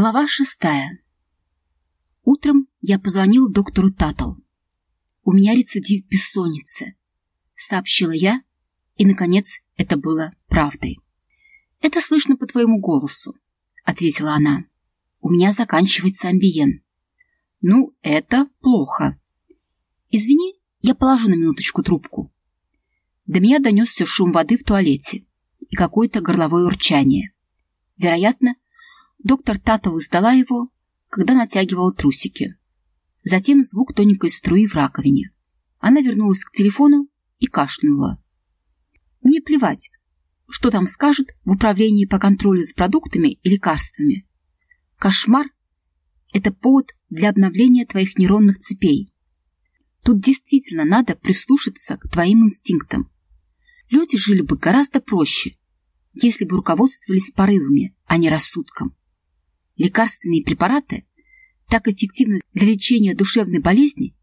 Глава шестая. Утром я позвонила доктору Татл. «У меня рецидив бессонницы», — сообщила я, и, наконец, это было правдой. «Это слышно по твоему голосу», — ответила она. «У меня заканчивается амбиен». «Ну, это плохо». «Извини, я положу на минуточку трубку». До меня донесся шум воды в туалете и какое-то горловое урчание. Вероятно, Доктор Татл издала его, когда натягивала трусики. Затем звук тоненькой струи в раковине. Она вернулась к телефону и кашлянула. Мне плевать, что там скажут в управлении по контролю за продуктами и лекарствами. Кошмар — это повод для обновления твоих нейронных цепей. Тут действительно надо прислушаться к твоим инстинктам. Люди жили бы гораздо проще, если бы руководствовались порывами, а не рассудком лекарственные препараты так эффективны для лечения душевной болезни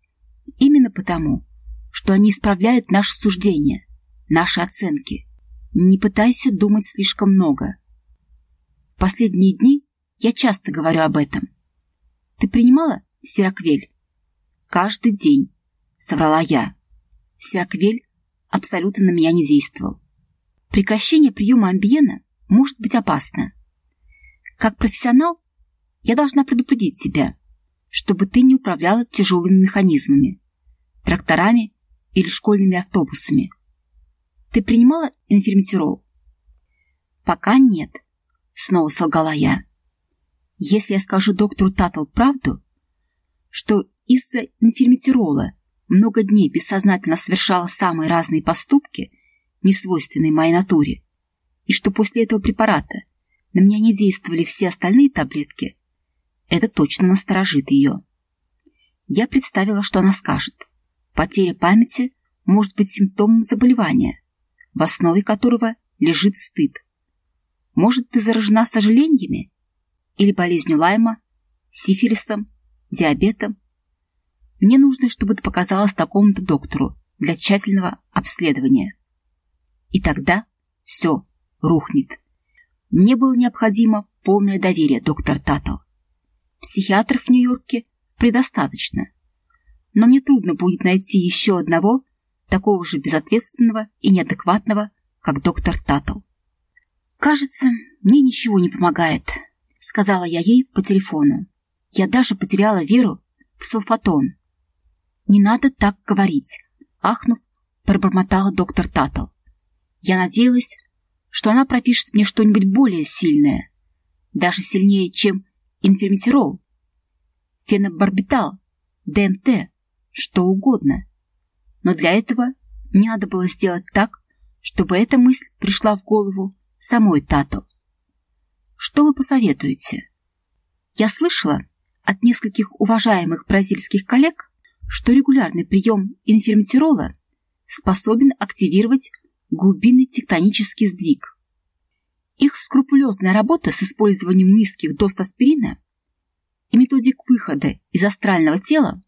именно потому, что они исправляют наши суждения, наши оценки. Не пытайся думать слишком много. В последние дни я часто говорю об этом. Ты принимала сироквель? Каждый день, соврала я. Сироквель абсолютно на меня не действовал. Прекращение приема амбиена может быть опасно. Как профессионал я должна предупредить тебя, чтобы ты не управляла тяжелыми механизмами, тракторами или школьными автобусами. Ты принимала инферметирол? Пока нет, снова солгала я. Если я скажу доктору Татл правду, что из-за инферметирола много дней бессознательно совершала самые разные поступки, несвойственные моей натуре, и что после этого препарата на меня не действовали все остальные таблетки, это точно насторожит ее. Я представила, что она скажет. Потеря памяти может быть симптомом заболевания, в основе которого лежит стыд. Может, ты заражена сожалениями? Или болезнью Лайма, сифилисом, диабетом? Мне нужно, чтобы ты показалась такому-то доктору для тщательного обследования. И тогда все рухнет. Мне было необходимо полное доверие, доктор Таттл. Психиатров в Нью-Йорке предостаточно. Но мне трудно будет найти еще одного, такого же безответственного и неадекватного, как доктор Таттл. «Кажется, мне ничего не помогает», — сказала я ей по телефону. Я даже потеряла веру в салфатон. «Не надо так говорить», — ахнув, пробормотала доктор Таттл. Я надеялась, что она пропишет мне что-нибудь более сильное, даже сильнее, чем инферметирол, фенобарбитал, ДМТ, что угодно. Но для этого не надо было сделать так, чтобы эта мысль пришла в голову самой Тату. Что вы посоветуете? Я слышала от нескольких уважаемых бразильских коллег, что регулярный прием инферметирола способен активировать глубинный тектонический сдвиг. Их скрупулезная работа с использованием низких доз аспирина и методик выхода из астрального тела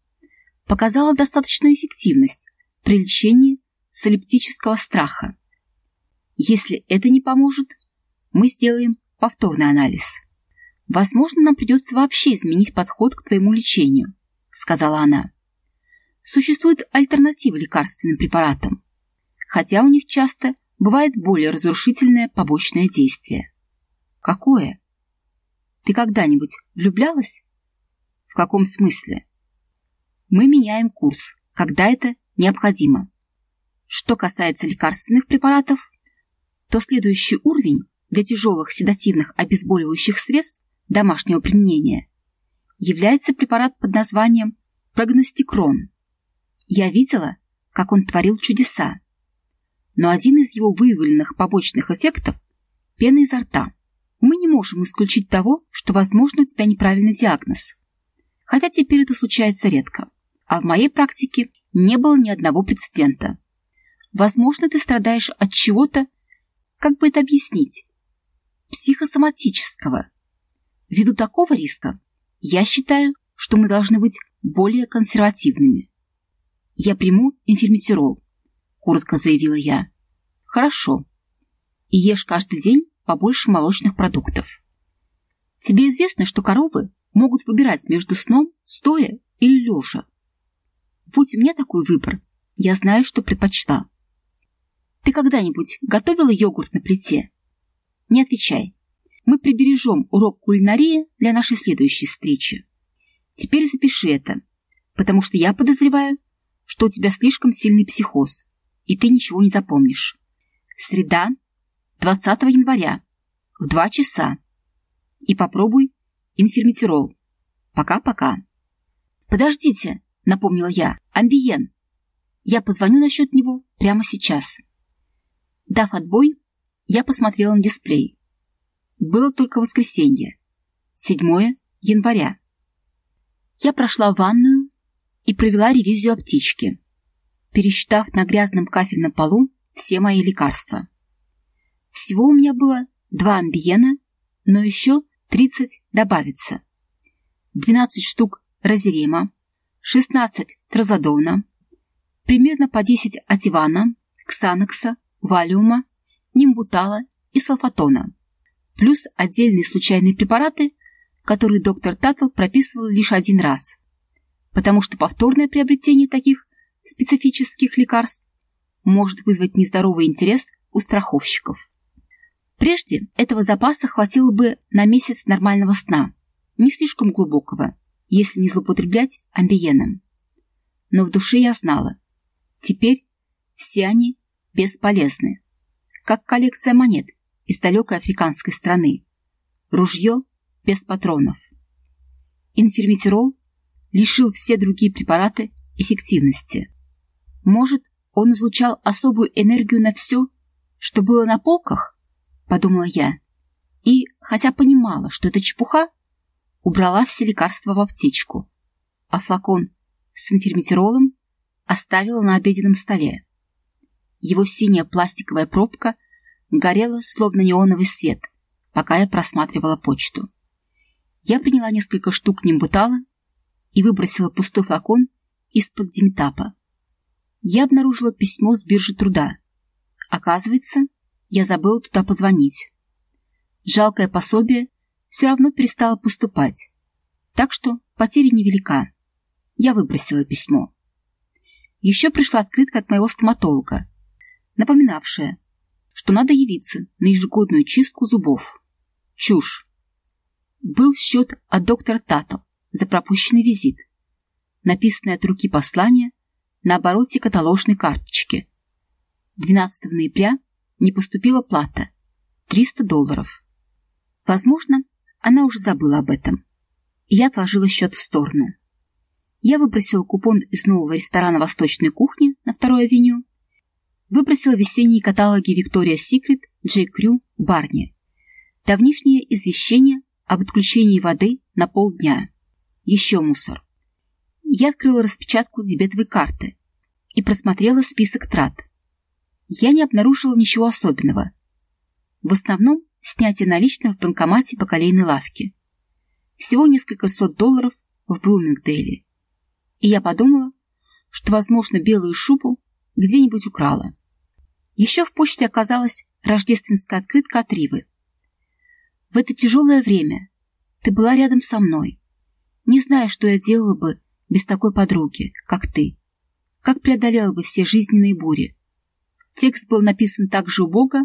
показала достаточную эффективность при лечении солиптического страха. Если это не поможет, мы сделаем повторный анализ. Возможно, нам придется вообще изменить подход к твоему лечению, сказала она. Существуют альтернативы лекарственным препаратам, хотя у них часто бывает более разрушительное побочное действие. Какое? Ты когда-нибудь влюблялась? В каком смысле? Мы меняем курс, когда это необходимо. Что касается лекарственных препаратов, то следующий уровень для тяжелых седативных обезболивающих средств домашнего применения является препарат под названием прогностикрон. Я видела, как он творил чудеса но один из его выявленных побочных эффектов – пена изо рта. Мы не можем исключить того, что, возможно, у тебя неправильный диагноз. Хотя теперь это случается редко. А в моей практике не было ни одного прецедента. Возможно, ты страдаешь от чего-то, как бы это объяснить, психосоматического. Ввиду такого риска, я считаю, что мы должны быть более консервативными. Я приму инферметирол, коротко заявила я. Хорошо. И ешь каждый день побольше молочных продуктов. Тебе известно, что коровы могут выбирать между сном, стоя или лежа. Будь у меня такой выбор, я знаю, что предпочла. Ты когда-нибудь готовила йогурт на плите? Не отвечай. Мы прибережем урок кулинарии для нашей следующей встречи. Теперь запиши это, потому что я подозреваю, что у тебя слишком сильный психоз, и ты ничего не запомнишь. Среда, 20 января, в 2 часа. И попробуй инферметирол. Пока-пока. Подождите, напомнила я, амбиен. Я позвоню насчет него прямо сейчас. Дав отбой, я посмотрела на дисплей. Было только воскресенье, 7 января. Я прошла в ванную и провела ревизию аптечки, пересчитав на грязном кафельном полу все мои лекарства. Всего у меня было два амбиена, но еще 30 добавится. 12 штук розерема, 16 тразодона, примерно по 10 ативана, ксанокса, валиума, нимбутала и салфатона, плюс отдельные случайные препараты, которые доктор Таттл прописывал лишь один раз, потому что повторное приобретение таких специфических лекарств может вызвать нездоровый интерес у страховщиков. Прежде этого запаса хватило бы на месяц нормального сна, не слишком глубокого, если не злоупотреблять амбиеном. Но в душе я знала, теперь все они бесполезны, как коллекция монет из далекой африканской страны, ружье без патронов. Инферметирол лишил все другие препараты эффективности. Может, он излучал особую энергию на все, что было на полках? Подумала я. И, хотя понимала, что это чепуха, убрала все лекарства в аптечку, а флакон с инферметиролом оставила на обеденном столе. Его синяя пластиковая пробка горела, словно неоновый свет, пока я просматривала почту. Я приняла несколько штук нимбутала и выбросила пустой флакон из-под димтапа. Я обнаружила письмо с биржи труда. Оказывается, я забыла туда позвонить. Жалкое пособие все равно перестало поступать, так что потеря невелика. Я выбросила письмо. Еще пришла открытка от моего стоматолога, напоминавшая, что надо явиться на ежегодную чистку зубов. Чушь. Был счет от доктора Тато за пропущенный визит, написанное от руки послание на обороте каталожной карточки. 12 ноября не поступила плата — 300 долларов. Возможно, она уже забыла об этом. Я отложила счет в сторону. Я выбросила купон из нового ресторана восточной кухни на второй авеню, выбросила весенние каталоги Виктория Секрет, Джей Крю, Барни, давнишнее извещение об отключении воды на полдня. Еще мусор. Я открыла распечатку дебетовой карты и просмотрела список трат. Я не обнаружила ничего особенного. В основном снятие наличных в банкомате по колейной лавке. Всего несколько сот долларов в Блумингдейле. И я подумала, что, возможно, белую шубу где-нибудь украла. Еще в почте оказалась рождественская открытка от Ривы. В это тяжелое время ты была рядом со мной. Не знаю, что я делала бы без такой подруги, как ты. Как преодолела бы все жизненные бури. Текст был написан так же убого,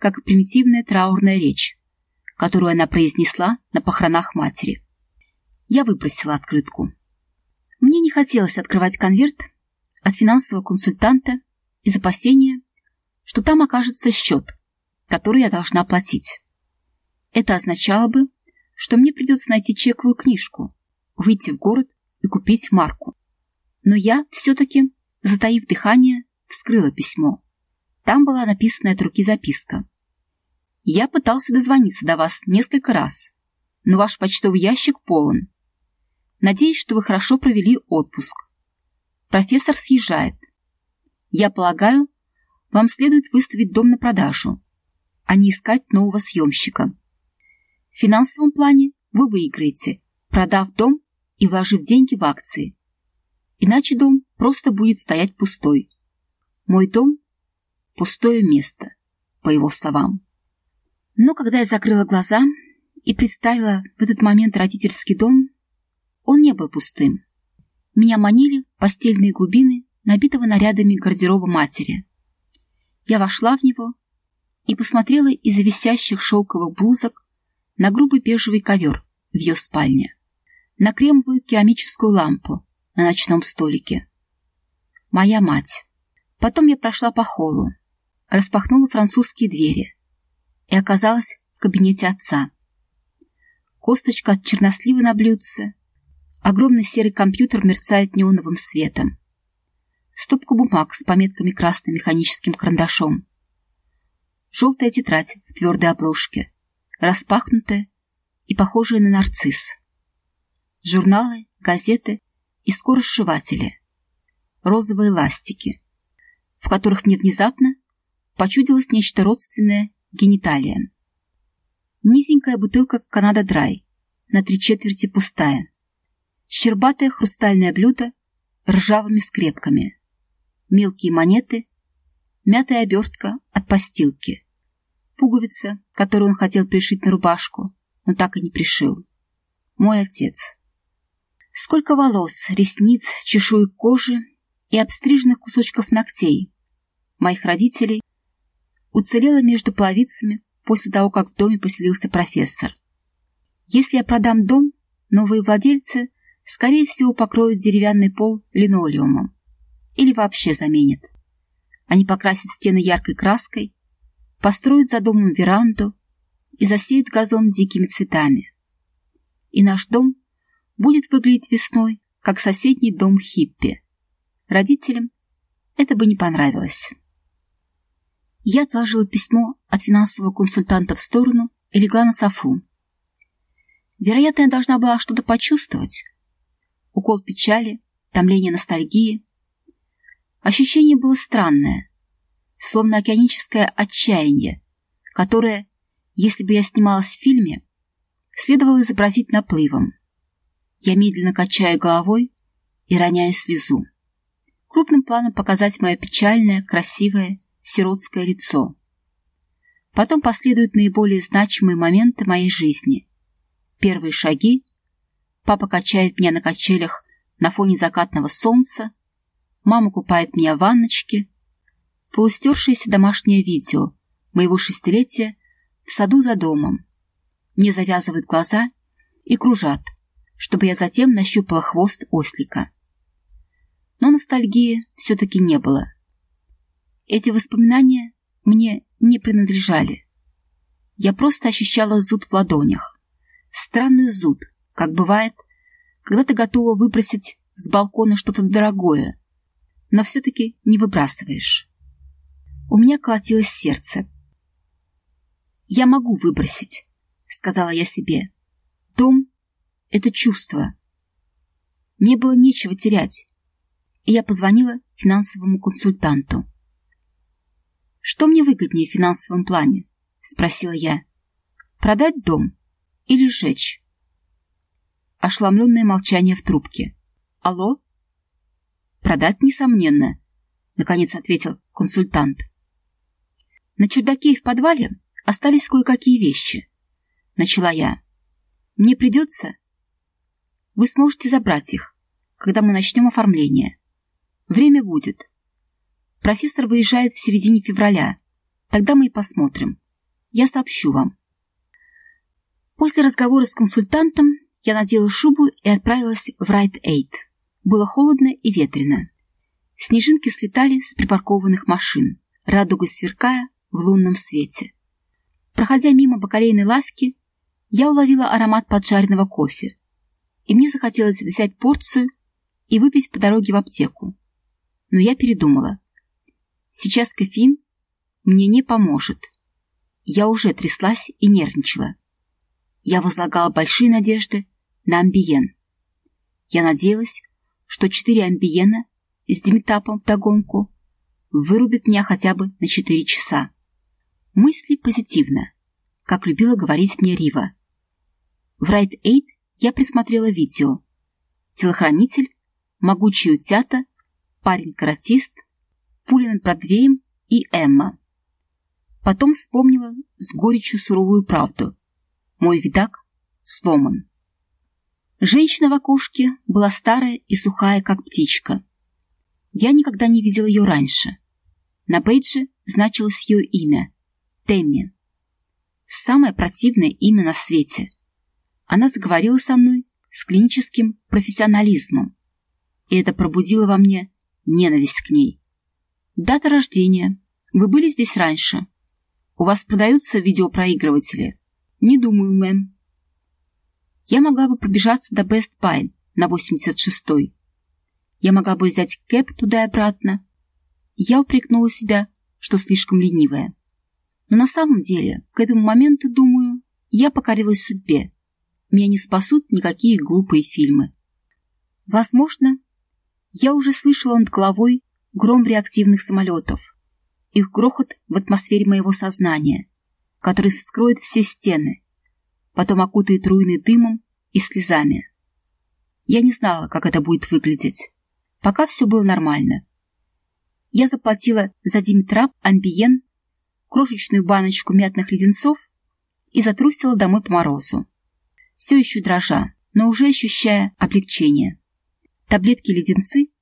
как и примитивная траурная речь, которую она произнесла на похоронах матери. Я выбросила открытку. Мне не хотелось открывать конверт от финансового консультанта из опасения, что там окажется счет, который я должна платить. Это означало бы, что мне придется найти чековую книжку, выйти в город и купить марку. Но я все-таки, затаив дыхание, вскрыла письмо. Там была написана от руки записка. Я пытался дозвониться до вас несколько раз, но ваш почтовый ящик полон. Надеюсь, что вы хорошо провели отпуск. Профессор съезжает. Я полагаю, вам следует выставить дом на продажу, а не искать нового съемщика. В финансовом плане вы выиграете, продав дом и вложив деньги в акции. Иначе дом просто будет стоять пустой. Мой дом — пустое место, по его словам. Но когда я закрыла глаза и представила в этот момент родительский дом, он не был пустым. Меня манили постельные глубины, набитого нарядами гардероба матери. Я вошла в него и посмотрела из-за висящих шелковых блузок на грубый бежевый ковер в ее спальне, на кремовую керамическую лампу на ночном столике. Моя мать. Потом я прошла по холлу, распахнула французские двери и оказалась в кабинете отца. Косточка от чернослива на блюдце, огромный серый компьютер мерцает неоновым светом. Стопка бумаг с пометками красным механическим карандашом. Желтая тетрадь в твердой обложке, распахнутая и похожая на нарцисс. Журналы, газеты и скоросшиватели. Розовые ластики в которых мне внезапно почудилось нечто родственное гениталиям. Низенькая бутылка «Канада Драй», на три четверти пустая. Щербатое хрустальное блюдо ржавыми скрепками. Мелкие монеты, мятая обертка от постилки. Пуговица, которую он хотел пришить на рубашку, но так и не пришил. Мой отец. Сколько волос, ресниц, чешуек кожи и обстриженных кусочков ногтей моих родителей уцелела между половицами после того, как в доме поселился профессор. Если я продам дом, новые владельцы, скорее всего, покроют деревянный пол линолеумом или вообще заменят. Они покрасят стены яркой краской, построят за домом веранду и засеют газон дикими цветами. И наш дом будет выглядеть весной, как соседний дом хиппи. Родителям это бы не понравилось. Я отложила письмо от финансового консультанта в сторону и легла на софу. Вероятно, я должна была что-то почувствовать. Укол печали, томление ностальгии. Ощущение было странное, словно океаническое отчаяние, которое, если бы я снималась в фильме, следовало изобразить наплывом. Я медленно качаю головой и роняю слезу. Крупным планом показать мое печальное, красивое сиротское лицо. Потом последуют наиболее значимые моменты моей жизни. Первые шаги. Папа качает меня на качелях на фоне закатного солнца. Мама купает меня в ванночке. Полустершееся домашнее видео моего шестилетия в саду за домом. Мне завязывают глаза и кружат, чтобы я затем нащупала хвост ослика. Но ностальгии все-таки не было. Эти воспоминания мне не принадлежали. Я просто ощущала зуд в ладонях. Странный зуд, как бывает, когда ты готова выбросить с балкона что-то дорогое, но все-таки не выбрасываешь. У меня колотилось сердце. «Я могу выбросить», — сказала я себе. «Дом — это чувство». Мне было нечего терять, и я позвонила финансовому консультанту. «Что мне выгоднее в финансовом плане?» — спросила я. «Продать дом или сжечь?» Ошламленное молчание в трубке. «Алло?» «Продать, несомненно», — наконец ответил консультант. «На чердаке и в подвале остались кое-какие вещи», — начала я. «Мне придется...» «Вы сможете забрать их, когда мы начнем оформление. Время будет. Профессор выезжает в середине февраля. Тогда мы и посмотрим. Я сообщу вам. После разговора с консультантом я надела шубу и отправилась в Райт-Эйд. Было холодно и ветрено. Снежинки слетали с припаркованных машин, радугой сверкая в лунном свете. Проходя мимо бакалейной лавки, я уловила аромат поджаренного кофе, и мне захотелось взять порцию и выпить по дороге в аптеку. Но я передумала. Сейчас кофеин мне не поможет. Я уже тряслась и нервничала. Я возлагала большие надежды на амбиен. Я надеялась, что четыре амбиена с диметапом вдогонку вырубит меня хотя бы на четыре часа. Мысли позитивно, как любила говорить мне Рива. В Райт Эйд я присмотрела видео. Телохранитель, могучий утята, парень-каратист, пули над Бродвеем и Эмма. Потом вспомнила с горечью суровую правду. Мой видак сломан. Женщина в окошке была старая и сухая, как птичка. Я никогда не видел ее раньше. На бейдже значилось ее имя — Темми. Самое противное имя на свете. Она заговорила со мной с клиническим профессионализмом, и это пробудило во мне ненависть к ней. Дата рождения. Вы были здесь раньше? У вас продаются видеопроигрыватели? Не думаю, мэм. Я могла бы пробежаться до Best Buy на 86-й. Я могла бы взять кэп туда и обратно. Я упрекнула себя, что слишком ленивая. Но на самом деле, к этому моменту, думаю, я покорилась судьбе. Меня не спасут никакие глупые фильмы. Возможно, я уже слышала над головой гром реактивных самолетов, их грохот в атмосфере моего сознания, который вскроет все стены, потом окутает руины дымом и слезами. Я не знала, как это будет выглядеть. Пока все было нормально. Я заплатила за Димитрап Амбиен крошечную баночку мятных леденцов и затрусила домой по морозу. Все еще дрожа, но уже ощущая облегчение. Таблетки-леденцы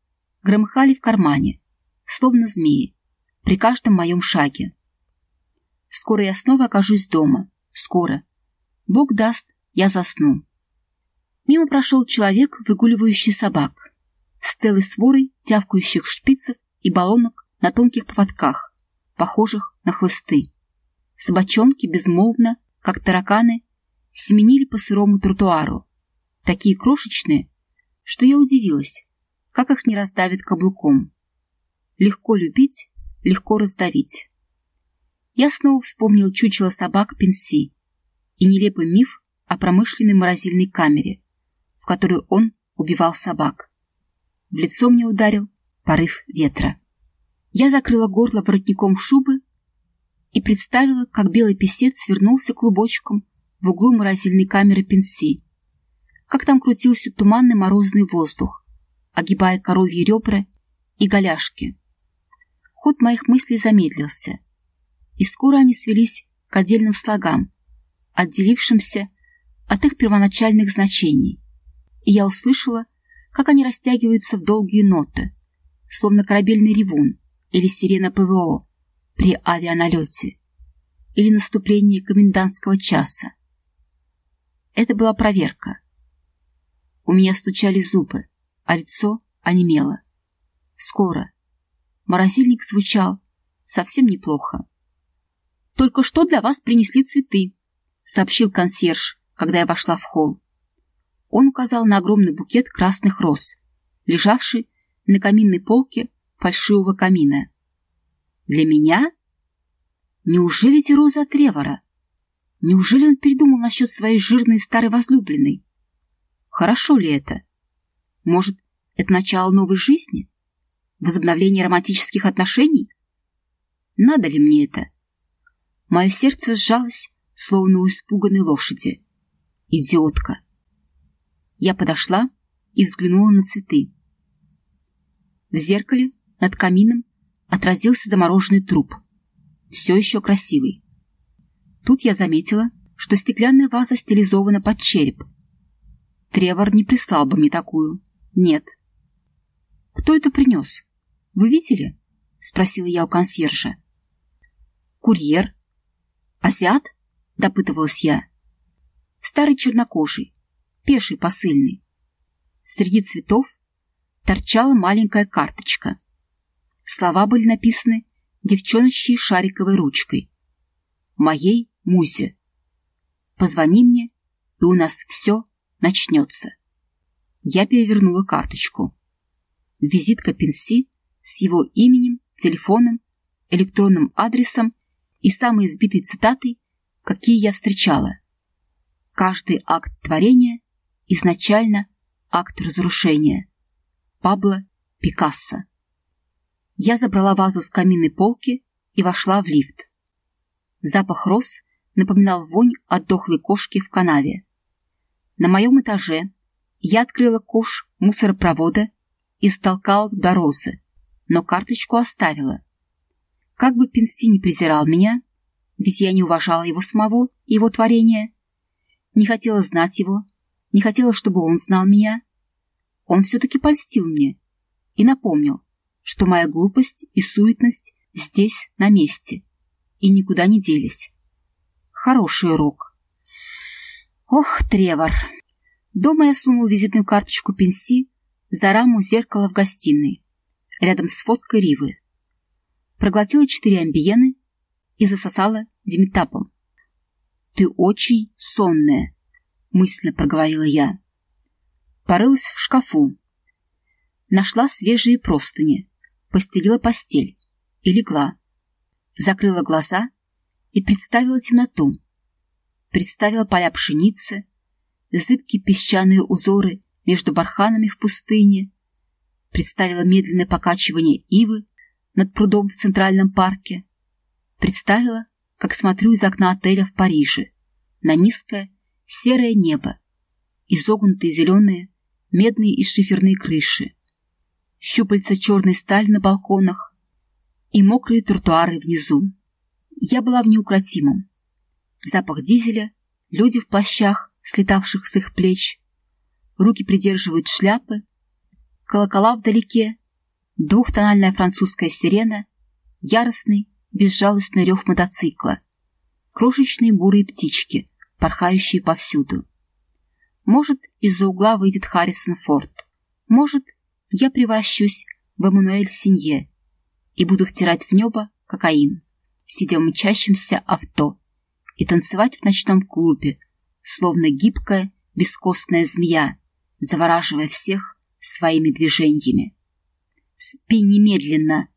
громыхали в кармане, словно змеи, при каждом моем шаге. Скоро я снова окажусь дома. Скоро. Бог даст, я засну. Мимо прошел человек, выгуливающий собак, с целой сворой тявкающих шпицев и баллонок на тонких поводках, похожих на хлысты. Собачонки безмолвно, как тараканы, семенили по сырому тротуару, такие крошечные, что я удивилась, как их не раздавит каблуком. Легко любить, легко раздавить. Я снова вспомнил чучело собак Пенси и нелепый миф о промышленной морозильной камере, в которую он убивал собак. В лицо мне ударил порыв ветра. Я закрыла горло воротником шубы и представила, как белый песец свернулся клубочком в углу морозильной камеры Пенси, как там крутился туманный морозный воздух, огибая коровьи ребра и голяшки. Ход моих мыслей замедлился, и скоро они свелись к отдельным слогам, отделившимся от их первоначальных значений, и я услышала, как они растягиваются в долгие ноты, словно корабельный ревун или сирена ПВО при авианалете или наступлении комендантского часа. Это была проверка. У меня стучали зубы, а лицо онемело. Скоро, Морозильник звучал совсем неплохо. «Только что для вас принесли цветы», — сообщил консьерж, когда я вошла в холл. Он указал на огромный букет красных роз, лежавший на каминной полке фальшивого камина. «Для меня? Неужели эти розы от Ревора? Неужели он передумал насчет своей жирной старой возлюбленной? Хорошо ли это? Может, это начало новой жизни?» Возобновление романтических отношений? Надо ли мне это? Мое сердце сжалось, словно у испуганной лошади. Идиотка. Я подошла и взглянула на цветы. В зеркале над камином отразился замороженный труп. Все еще красивый. Тут я заметила, что стеклянная ваза стилизована под череп. Тревор не прислал бы мне такую. Нет. Кто это принес? Вы видели? — спросила я у консьержа. «Курьер? Азиат?» — допытывалась я. «Старый чернокожий, пеший посыльный. Среди цветов торчала маленькая карточка. Слова были написаны девчоночьей шариковой ручкой. Моей Музе. Позвони мне, и у нас все начнется. Я перевернула карточку. Визитка Пенси с его именем, телефоном, электронным адресом и самой избитой цитатой, какие я встречала. Каждый акт творения изначально акт разрушения. Пабло Пикассо. Я забрала вазу с каминной полки и вошла в лифт. Запах роз напоминал вонь от дохлой кошки в канаве. На моем этаже я открыла ковш мусоропровода и столкала туда розы, но карточку оставила. Как бы Пинси не презирал меня, ведь я не уважала его самого и его творения, Не хотела знать его, не хотела, чтобы он знал меня. Он все-таки польстил мне и напомнил, что моя глупость и суетность здесь, на месте, и никуда не делись. Хороший урок. Ох, Тревор! Дома я сунул визитную карточку пенси за раму зеркала в гостиной, рядом с фоткой Ривы. Проглотила четыре амбиены и засосала димитапом. «Ты очень сонная», — мысленно проговорила я. Порылась в шкафу. Нашла свежие простыни, постелила постель и легла. Закрыла глаза и представила темноту. Представила поля пшеницы, зыбкие песчаные узоры между барханами в пустыне, представила медленное покачивание ивы над прудом в Центральном парке, представила, как смотрю из окна отеля в Париже на низкое серое небо, изогнутые зеленые, медные и шиферные крыши, щупальца черной стали на балконах и мокрые тротуары внизу. Я была в неукротимом. Запах дизеля, люди в плащах, слетавших с их плеч, руки придерживают шляпы, колокола вдалеке, двухтональная французская сирена, яростный, безжалостный рев мотоцикла, крошечные бурые птички, порхающие повсюду. Может, из-за угла выйдет Харрисон Форд. Может, я превращусь в Эммануэль Синье и буду втирать в небо кокаин, сидя в мчащемся авто, и танцевать в ночном клубе, словно гибкая, бескостная змея, завораживая всех своими движениями. «Спи немедленно!»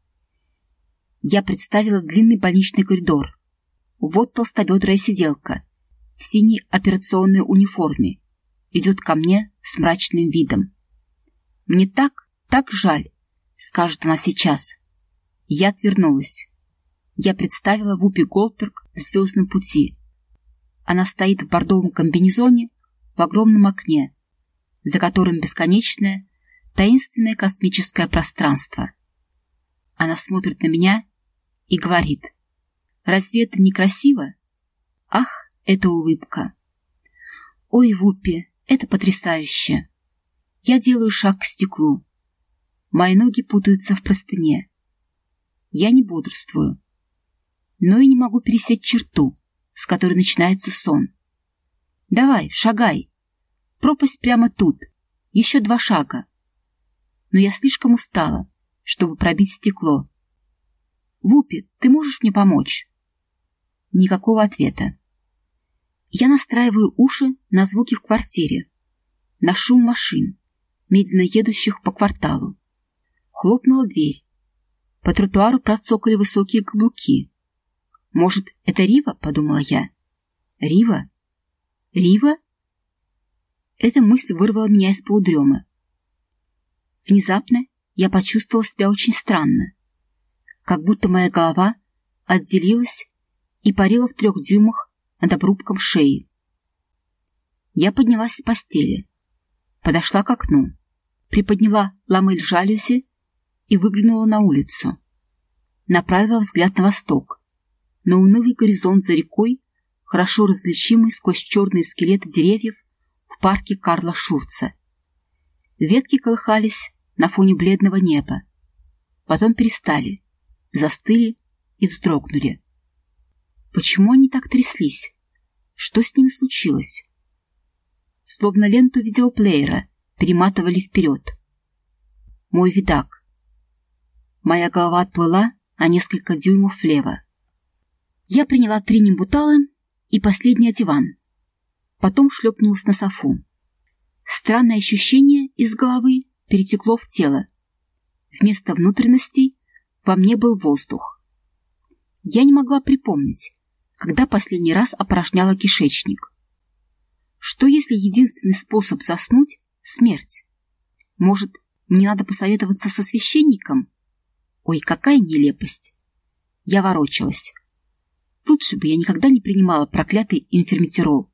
Я представила длинный больничный коридор. Вот толстобедрая сиделка в синей операционной униформе идет ко мне с мрачным видом. «Мне так, так жаль», — скажет она сейчас. Я отвернулась. Я представила Вупи Голдберг в «Звездном пути». Она стоит в бордовом комбинезоне в огромном окне, за которым бесконечное, таинственное космическое пространство. Она смотрит на меня и говорит, «Разве это не красиво?» Ах, эта улыбка! Ой, Вупи, это потрясающе! Я делаю шаг к стеклу. Мои ноги путаются в простыне. Я не бодрствую, но и не могу пересечь черту, с которой начинается сон. Давай, шагай. Пропасть прямо тут. Еще два шага. Но я слишком устала, чтобы пробить стекло. Вупи, ты можешь мне помочь? Никакого ответа. Я настраиваю уши на звуки в квартире, на шум машин, медленно едущих по кварталу. Хлопнула дверь. По тротуару процокали высокие каблуки. «Может, это Рива?» — подумала я. «Рива? Рива?» Эта мысль вырвала меня из полудремы. Внезапно я почувствовала себя очень странно, как будто моя голова отделилась и парила в трех дюймах над обрубком шеи. Я поднялась с постели, подошла к окну, приподняла ламель жалюзи и выглянула на улицу. Направила взгляд на восток, на унылый горизонт за рекой, хорошо различимый сквозь черные скелеты деревьев в парке Карла Шурца. Ветки колыхались на фоне бледного неба. Потом перестали, застыли и вздрогнули. Почему они так тряслись? Что с ними случилось? Словно ленту видеоплеера перематывали вперед. Мой видак. Моя голова отплыла на несколько дюймов влево. Я приняла три нимбуталы и последний диван. Потом шлепнулась на софу. Странное ощущение из головы перетекло в тело. Вместо внутренностей во мне был воздух. Я не могла припомнить, когда последний раз опорожняла кишечник. Что если единственный способ заснуть — смерть? Может, мне надо посоветоваться со священником? Ой, какая нелепость! Я ворочалась. Лучше бы я никогда не принимала проклятый инферметирол.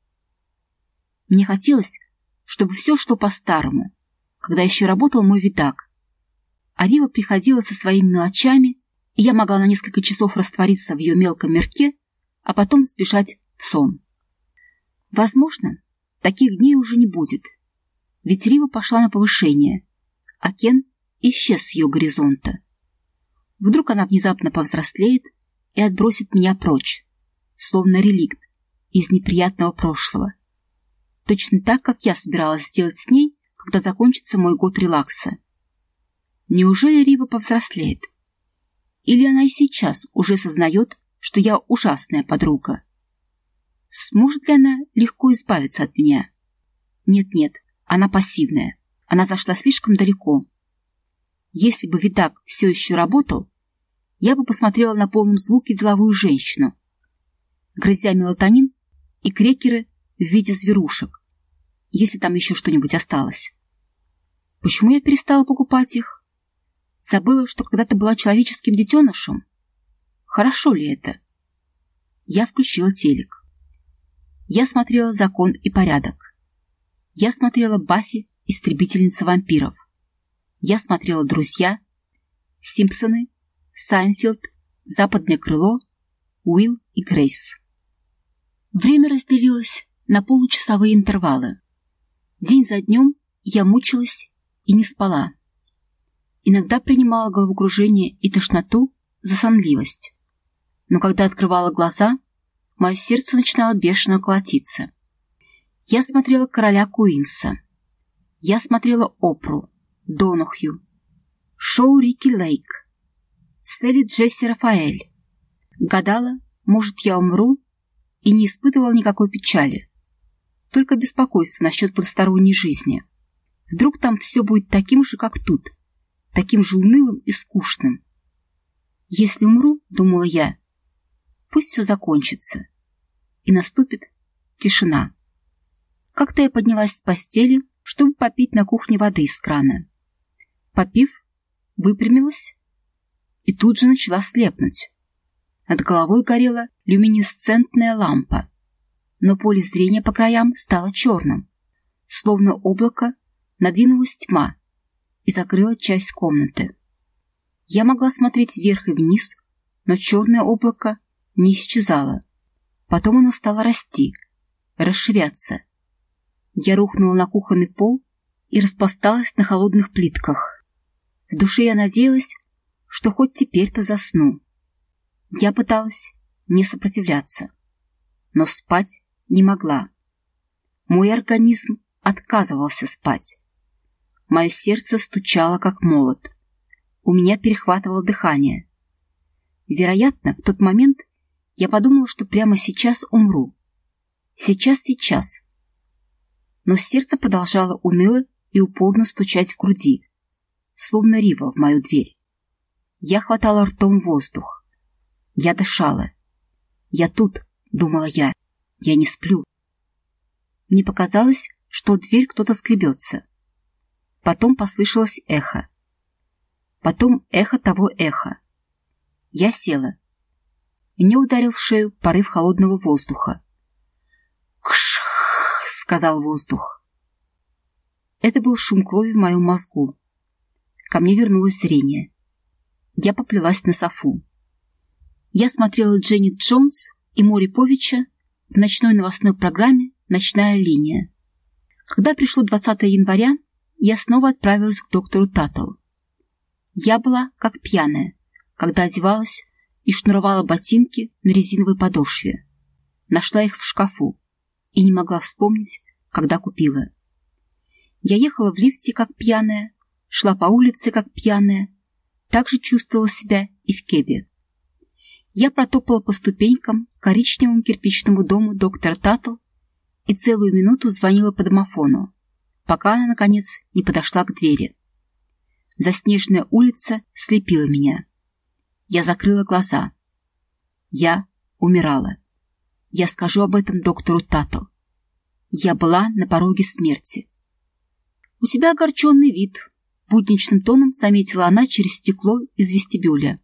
Мне хотелось, чтобы все шло по-старому, когда еще работал мой видак. Арива приходила со своими мелочами, и я могла на несколько часов раствориться в ее мелком мерке, а потом сбежать в сон. Возможно, Таких дней уже не будет. Ведь Рива пошла на повышение, а Кен исчез с ее горизонта. Вдруг она внезапно повзрослеет и отбросит меня прочь, словно реликт из неприятного прошлого. Точно так, как я собиралась сделать с ней, когда закончится мой год релакса. Неужели Рива повзрослеет? Или она и сейчас уже сознает, что я ужасная подруга? Сможет ли она легко избавиться от меня? Нет-нет, она пассивная. Она зашла слишком далеко. Если бы Видак все еще работал, я бы посмотрела на полном звуке деловую женщину, грызя мелатонин и крекеры в виде зверушек, если там еще что-нибудь осталось. Почему я перестала покупать их? Забыла, что когда-то была человеческим детенышем? Хорошо ли это? Я включила телек. Я смотрела «Закон и порядок». Я смотрела «Баффи. Истребительница вампиров». Я смотрела «Друзья», «Симпсоны», «Сайнфилд», «Западное крыло», «Уилл и Грейс». Время разделилось на получасовые интервалы. День за днем я мучилась и не спала. Иногда принимала головокружение и тошноту за сонливость. Но когда открывала глаза — мое сердце начинало бешено колотиться. Я смотрела короля Куинса. Я смотрела Опру, Донахью, шоу Рики Лейк, Селли Джесси Рафаэль. Гадала, может, я умру, и не испытывала никакой печали. Только беспокойство насчет потусторонней жизни. Вдруг там все будет таким же, как тут, таким же унылым и скучным. Если умру, думала я, пусть все закончится и наступит тишина. Как-то я поднялась с постели, чтобы попить на кухне воды из крана. Попив, выпрямилась и тут же начала слепнуть. Над головой горела люминесцентная лампа, но поле зрения по краям стало черным, словно облако надвинулась тьма и закрыла часть комнаты. Я могла смотреть вверх и вниз, но черное облако не исчезало. Потом оно стало расти, расширяться. Я рухнула на кухонный пол и распласталась на холодных плитках. В душе я надеялась, что хоть теперь-то засну. Я пыталась не сопротивляться, но спать не могла. Мой организм отказывался спать. Мое сердце стучало, как молот. У меня перехватывало дыхание. Вероятно, в тот момент я подумала, что прямо сейчас умру. Сейчас-сейчас. Но сердце продолжало уныло и упорно стучать в груди, словно рива в мою дверь. Я хватала ртом воздух. Я дышала. «Я тут», — думала я. «Я не сплю». Мне показалось, что дверь кто-то скребется. Потом послышалось эхо. Потом эхо того эха. Я села мне ударил в шею порыв холодного воздуха. «Кшх!» — сказал воздух. Это был шум крови в моем мозгу. Ко мне вернулось зрение. Я поплелась на софу. Я смотрела Дженнет Джонс и Мори Повича в ночной новостной программе «Ночная линия». Когда пришло 20 января, я снова отправилась к доктору Таттл. Я была как пьяная, когда одевалась и шнуровала ботинки на резиновой подошве. Нашла их в шкафу и не могла вспомнить, когда купила. Я ехала в лифте, как пьяная, шла по улице, как пьяная, так же чувствовала себя и в кебе. Я протопала по ступенькам коричневому кирпичному дому доктора Таттл и целую минуту звонила по домофону, пока она, наконец, не подошла к двери. Заснеженная улица слепила меня. Я закрыла глаза. Я умирала. Я скажу об этом доктору Таттл. Я была на пороге смерти. «У тебя огорченный вид», — будничным тоном заметила она через стекло из вестибюля.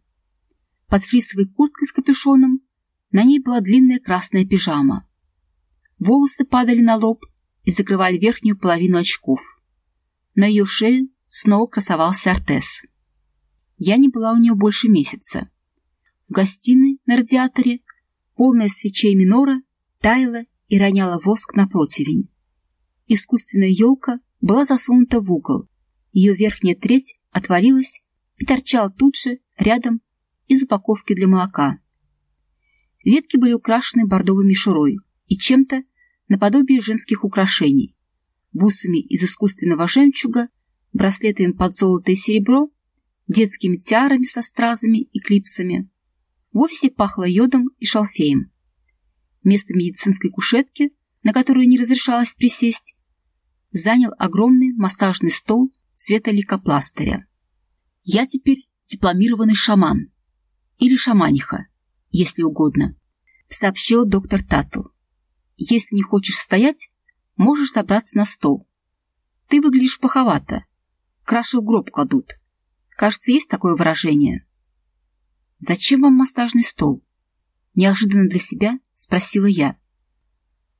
Под фрисовой курткой с капюшоном на ней была длинная красная пижама. Волосы падали на лоб и закрывали верхнюю половину очков. На ее шее снова красовался ортез. Я не была у нее больше месяца. В гостиной на радиаторе, полная свечей минора, таяла и роняла воск на противень. Искусственная елка была засунута в угол. Ее верхняя треть отвалилась и торчала тут же, рядом, из упаковки для молока. Ветки были украшены бордовой мишурой и чем-то наподобие женских украшений, бусами из искусственного жемчуга, браслетами под золото и серебро, детскими тиарами со стразами и клипсами. В офисе пахло йодом и шалфеем. Место медицинской кушетки, на которую не разрешалось присесть, занял огромный массажный стол цвета лейкопластыря. Я теперь дипломированный шаман. Или шаманиха, если угодно, сообщил доктор Таттл. Если не хочешь стоять, можешь забраться на стол. Ты выглядишь плоховато. Краши в гроб кладут. Кажется, есть такое выражение. «Зачем вам массажный стол?» Неожиданно для себя спросила я.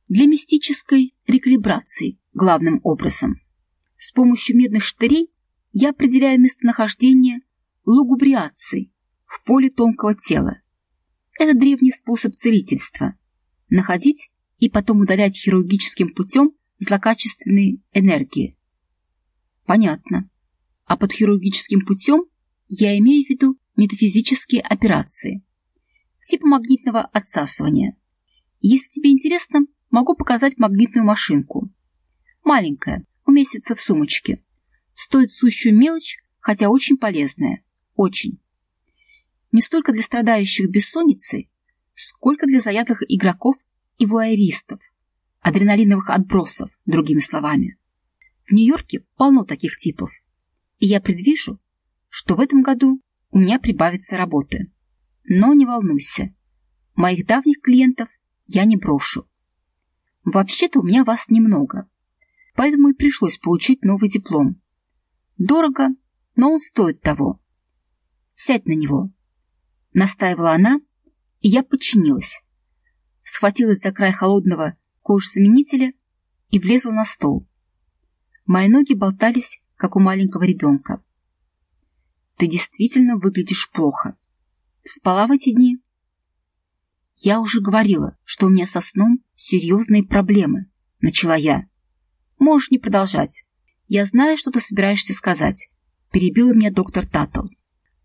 Для мистической рекалибрации, главным образом. С помощью медных штырей я определяю местонахождение лугубриации в поле тонкого тела. Это древний способ целительства. Находить и потом удалять хирургическим путем злокачественные энергии. Понятно. А под хирургическим путем я имею в виду метафизические операции, типа магнитного отсасывания. Если тебе интересно, могу показать магнитную машинку. Маленькая, уместится в сумочке. Стоит сущую мелочь, хотя очень полезная. Очень. Не столько для страдающих бессонницей, сколько для заядлых игроков и вуайеристов, адреналиновых отбросов, другими словами. В Нью-Йорке полно таких типов, и я предвижу, что в этом году у меня прибавится работы. Но не волнуйся, моих давних клиентов я не брошу. Вообще-то у меня вас немного, поэтому и пришлось получить новый диплом. Дорого, но он стоит того. Сядь на него. Настаивала она, и я подчинилась. Схватилась за край холодного кожзаменителя и влезла на стол. Мои ноги болтались, как у маленького ребенка. Ты действительно выглядишь плохо. Спала в эти дни? Я уже говорила, что у меня со сном серьезные проблемы, начала я. Можешь не продолжать. Я знаю, что ты собираешься сказать. Перебила меня доктор Таттл.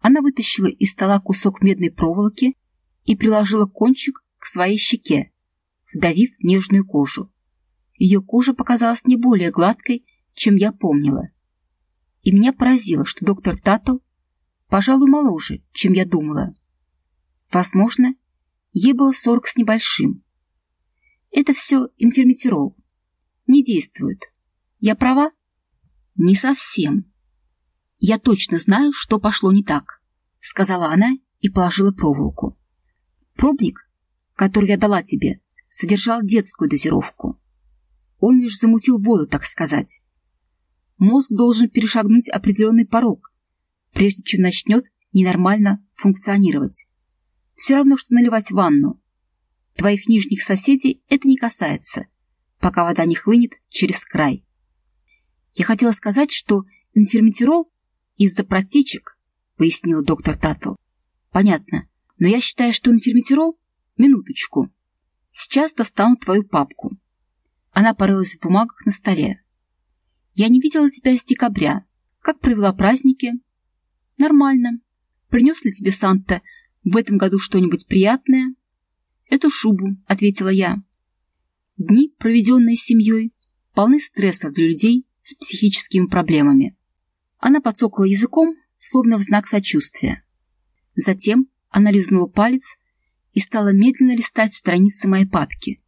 Она вытащила из стола кусок медной проволоки и приложила кончик к своей щеке, вдавив нежную кожу. Ее кожа показалась не более гладкой, чем я помнила. И меня поразило, что доктор Таттл пожалуй, моложе, чем я думала. Возможно, ей было сорок с небольшим. Это все инферметирол. Не действует. Я права? Не совсем. Я точно знаю, что пошло не так, сказала она и положила проволоку. Пробник, который я дала тебе, содержал детскую дозировку. Он лишь замутил воду, так сказать. Мозг должен перешагнуть определенный порог, прежде чем начнет ненормально функционировать. Все равно, что наливать ванну. Твоих нижних соседей это не касается, пока вода не хлынет через край. Я хотела сказать, что инферметирол из-за протечек, пояснил доктор Таттл. Понятно, но я считаю, что инферметирол... Минуточку. Сейчас достану твою папку. Она порылась в бумагах на столе. Я не видела тебя с декабря. Как провела праздники? Нормально. Принес ли тебе Санта в этом году что-нибудь приятное? Эту шубу, ответила я. Дни, проведенные с семьей, полны стресса для людей с психическими проблемами. Она подсокла языком, словно в знак сочувствия. Затем она лизнула палец и стала медленно листать страницы моей папки.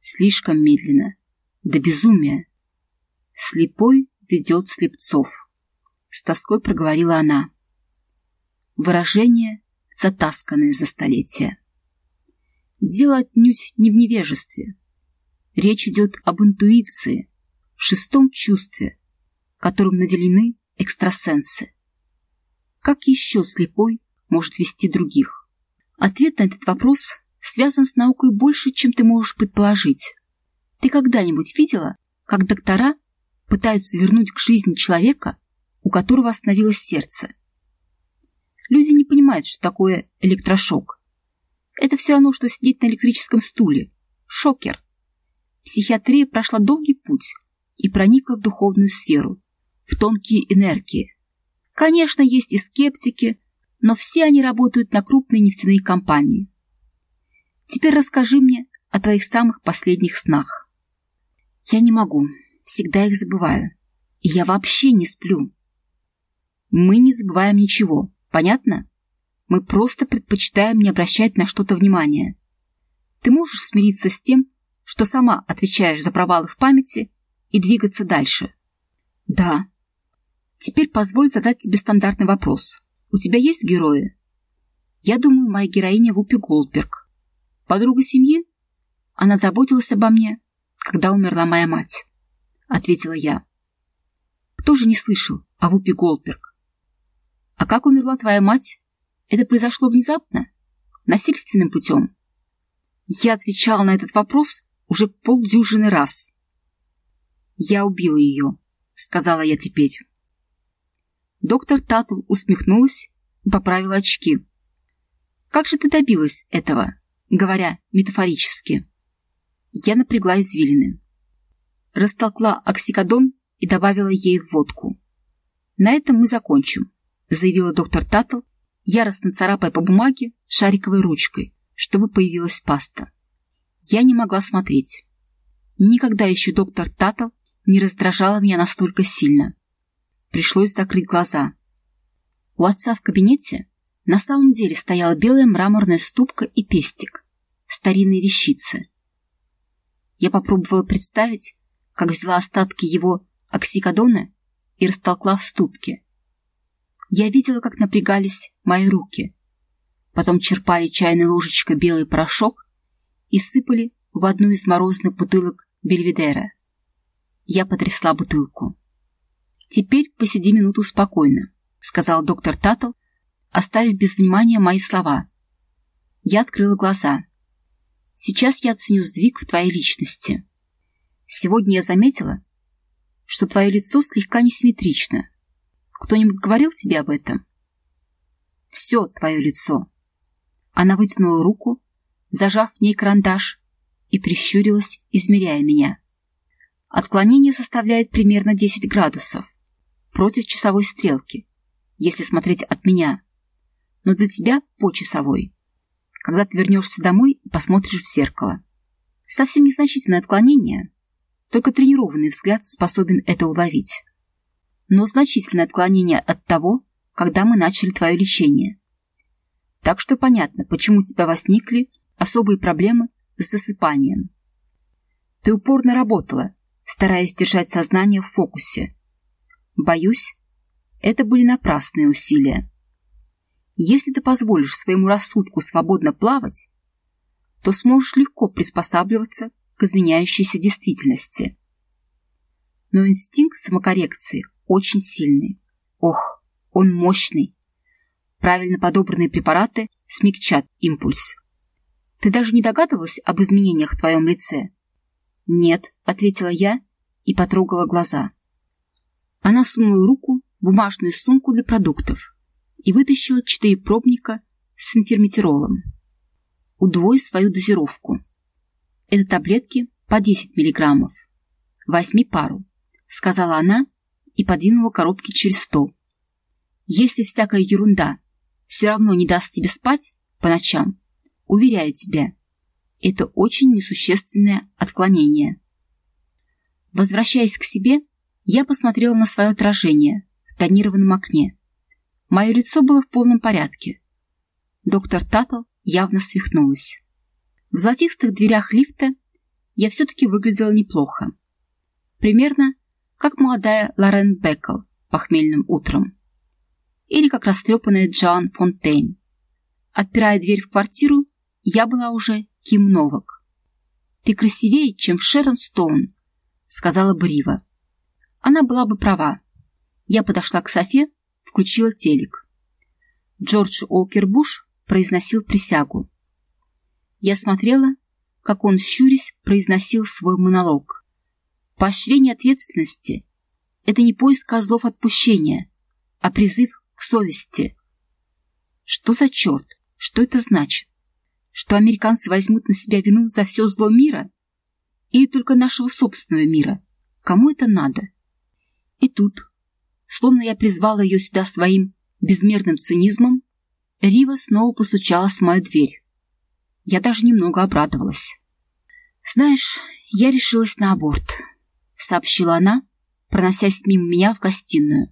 Слишком медленно. До безумия. Слепой ведет слепцов. С тоской проговорила она. Выражение, затасканное за столетия. Дело отнюдь не в невежестве. Речь идет об интуиции, шестом чувстве, которым наделены экстрасенсы. Как еще слепой может вести других? Ответ на этот вопрос связан с наукой больше, чем ты можешь предположить. Ты когда-нибудь видела, как доктора пытаются вернуть к жизни человека, у которого остановилось сердце? Люди не понимают, что такое электрошок. Это все равно, что сидеть на электрическом стуле. Шокер. Психиатрия прошла долгий путь, и проникла в духовную сферу, в тонкие энергии. Конечно, есть и скептики, но все они работают на крупные нефтяные компании. Теперь расскажи мне о твоих самых последних снах. Я не могу, всегда их забываю. И я вообще не сплю. Мы не забываем ничего, понятно? Мы просто предпочитаем не обращать на что-то внимания. Ты можешь смириться с тем, что сама отвечаешь за провалы в памяти и двигаться дальше? Да. Теперь позволь задать тебе стандартный вопрос. У тебя есть герои? Я думаю, моя героиня Вупи Голдберг. Подруга семьи? Она заботилась обо мне, когда умерла моя мать. Ответила я. Кто же не слышал о Вупи Голдберг? А как умерла твоя мать? Это произошло внезапно? Насильственным путем? Я отвечала на этот вопрос уже полдюжины раз. «Я убила ее», — сказала я теперь. Доктор Татл усмехнулась и поправила очки. «Как же ты добилась этого?» говоря метафорически. Я напрягла извилины. Растолкла оксикодон и добавила ей водку. «На этом мы закончим», — заявила доктор Татл, яростно царапая по бумаге шариковой ручкой, чтобы появилась паста. Я не могла смотреть. Никогда еще доктор Татл не раздражала меня настолько сильно. Пришлось закрыть глаза. У отца в кабинете на самом деле стояла белая мраморная ступка и пестик, старинные вещицы. Я попробовала представить, как взяла остатки его оксикодона и растолкла в ступке. Я видела, как напрягались мои руки. Потом черпали чайной ложечкой белый порошок и сыпали в одну из морозных бутылок Бельведера. Я потрясла бутылку. «Теперь посиди минуту спокойно», — сказал доктор Таттл, оставив без внимания мои слова. Я открыла глаза. «Сейчас я оценю сдвиг в твоей личности. Сегодня я заметила, что твое лицо слегка несимметрично. Кто-нибудь говорил тебе об этом? Все твое лицо. Она вытянула руку, зажав в ней карандаш, и прищурилась, измеряя меня. Отклонение составляет примерно 10 градусов против часовой стрелки, если смотреть от меня. Но для тебя по часовой. Когда ты вернешься домой и посмотришь в зеркало. Совсем незначительное отклонение, только тренированный взгляд способен это уловить. Но значительное отклонение от того, когда мы начали твое лечение. Так что понятно, почему у тебя возникли особые проблемы с засыпанием. Ты упорно работала, стараясь держать сознание в фокусе. Боюсь, это были напрасные усилия. Если ты позволишь своему рассудку свободно плавать, то сможешь легко приспосабливаться к изменяющейся действительности. Но инстинкт самокоррекции очень сильный. Ох, он мощный. Правильно подобранные препараты смягчат импульс. Ты даже не догадывалась об изменениях в твоем лице? Нет, ответила я и потрогала глаза. Она сунула руку в бумажную сумку для продуктов и вытащила четыре пробника с инферметиролом. Удвой свою дозировку. Это таблетки по 10 миллиграммов. Возьми пару, сказала она и подвинула коробки через стол. Если всякая ерунда все равно не даст тебе спать по ночам, уверяю тебя, это очень несущественное отклонение. Возвращаясь к себе, я посмотрела на свое отражение в тонированном окне. Мое лицо было в полном порядке. Доктор Таттл явно свихнулась. В золотистых дверях лифта я все-таки выглядела неплохо. Примерно как молодая Лорен Беккел похмельным утром. Или как растрепанная Джоан Фонтейн. Отпирая дверь в квартиру, я была уже Ким Новак. «Ты красивее, чем Шерон Стоун», — сказала Брива. Она была бы права. Я подошла к Софе, включила телек. Джордж Окер Буш произносил присягу. Я смотрела, как он, щурясь, произносил свой монолог. Поощрение ответственности — это не поиск козлов отпущения, а призыв к совести. Что за черт? Что это значит? Что американцы возьмут на себя вину за все зло мира? Или только нашего собственного мира, Кому это надо? И тут, словно я призвала ее сюда своим безмерным цинизмом, Рива снова постучалась в мою дверь. Я даже немного обрадовалась. «Знаешь, я решилась на аборт», — сообщила она, проносясь мимо меня в гостиную.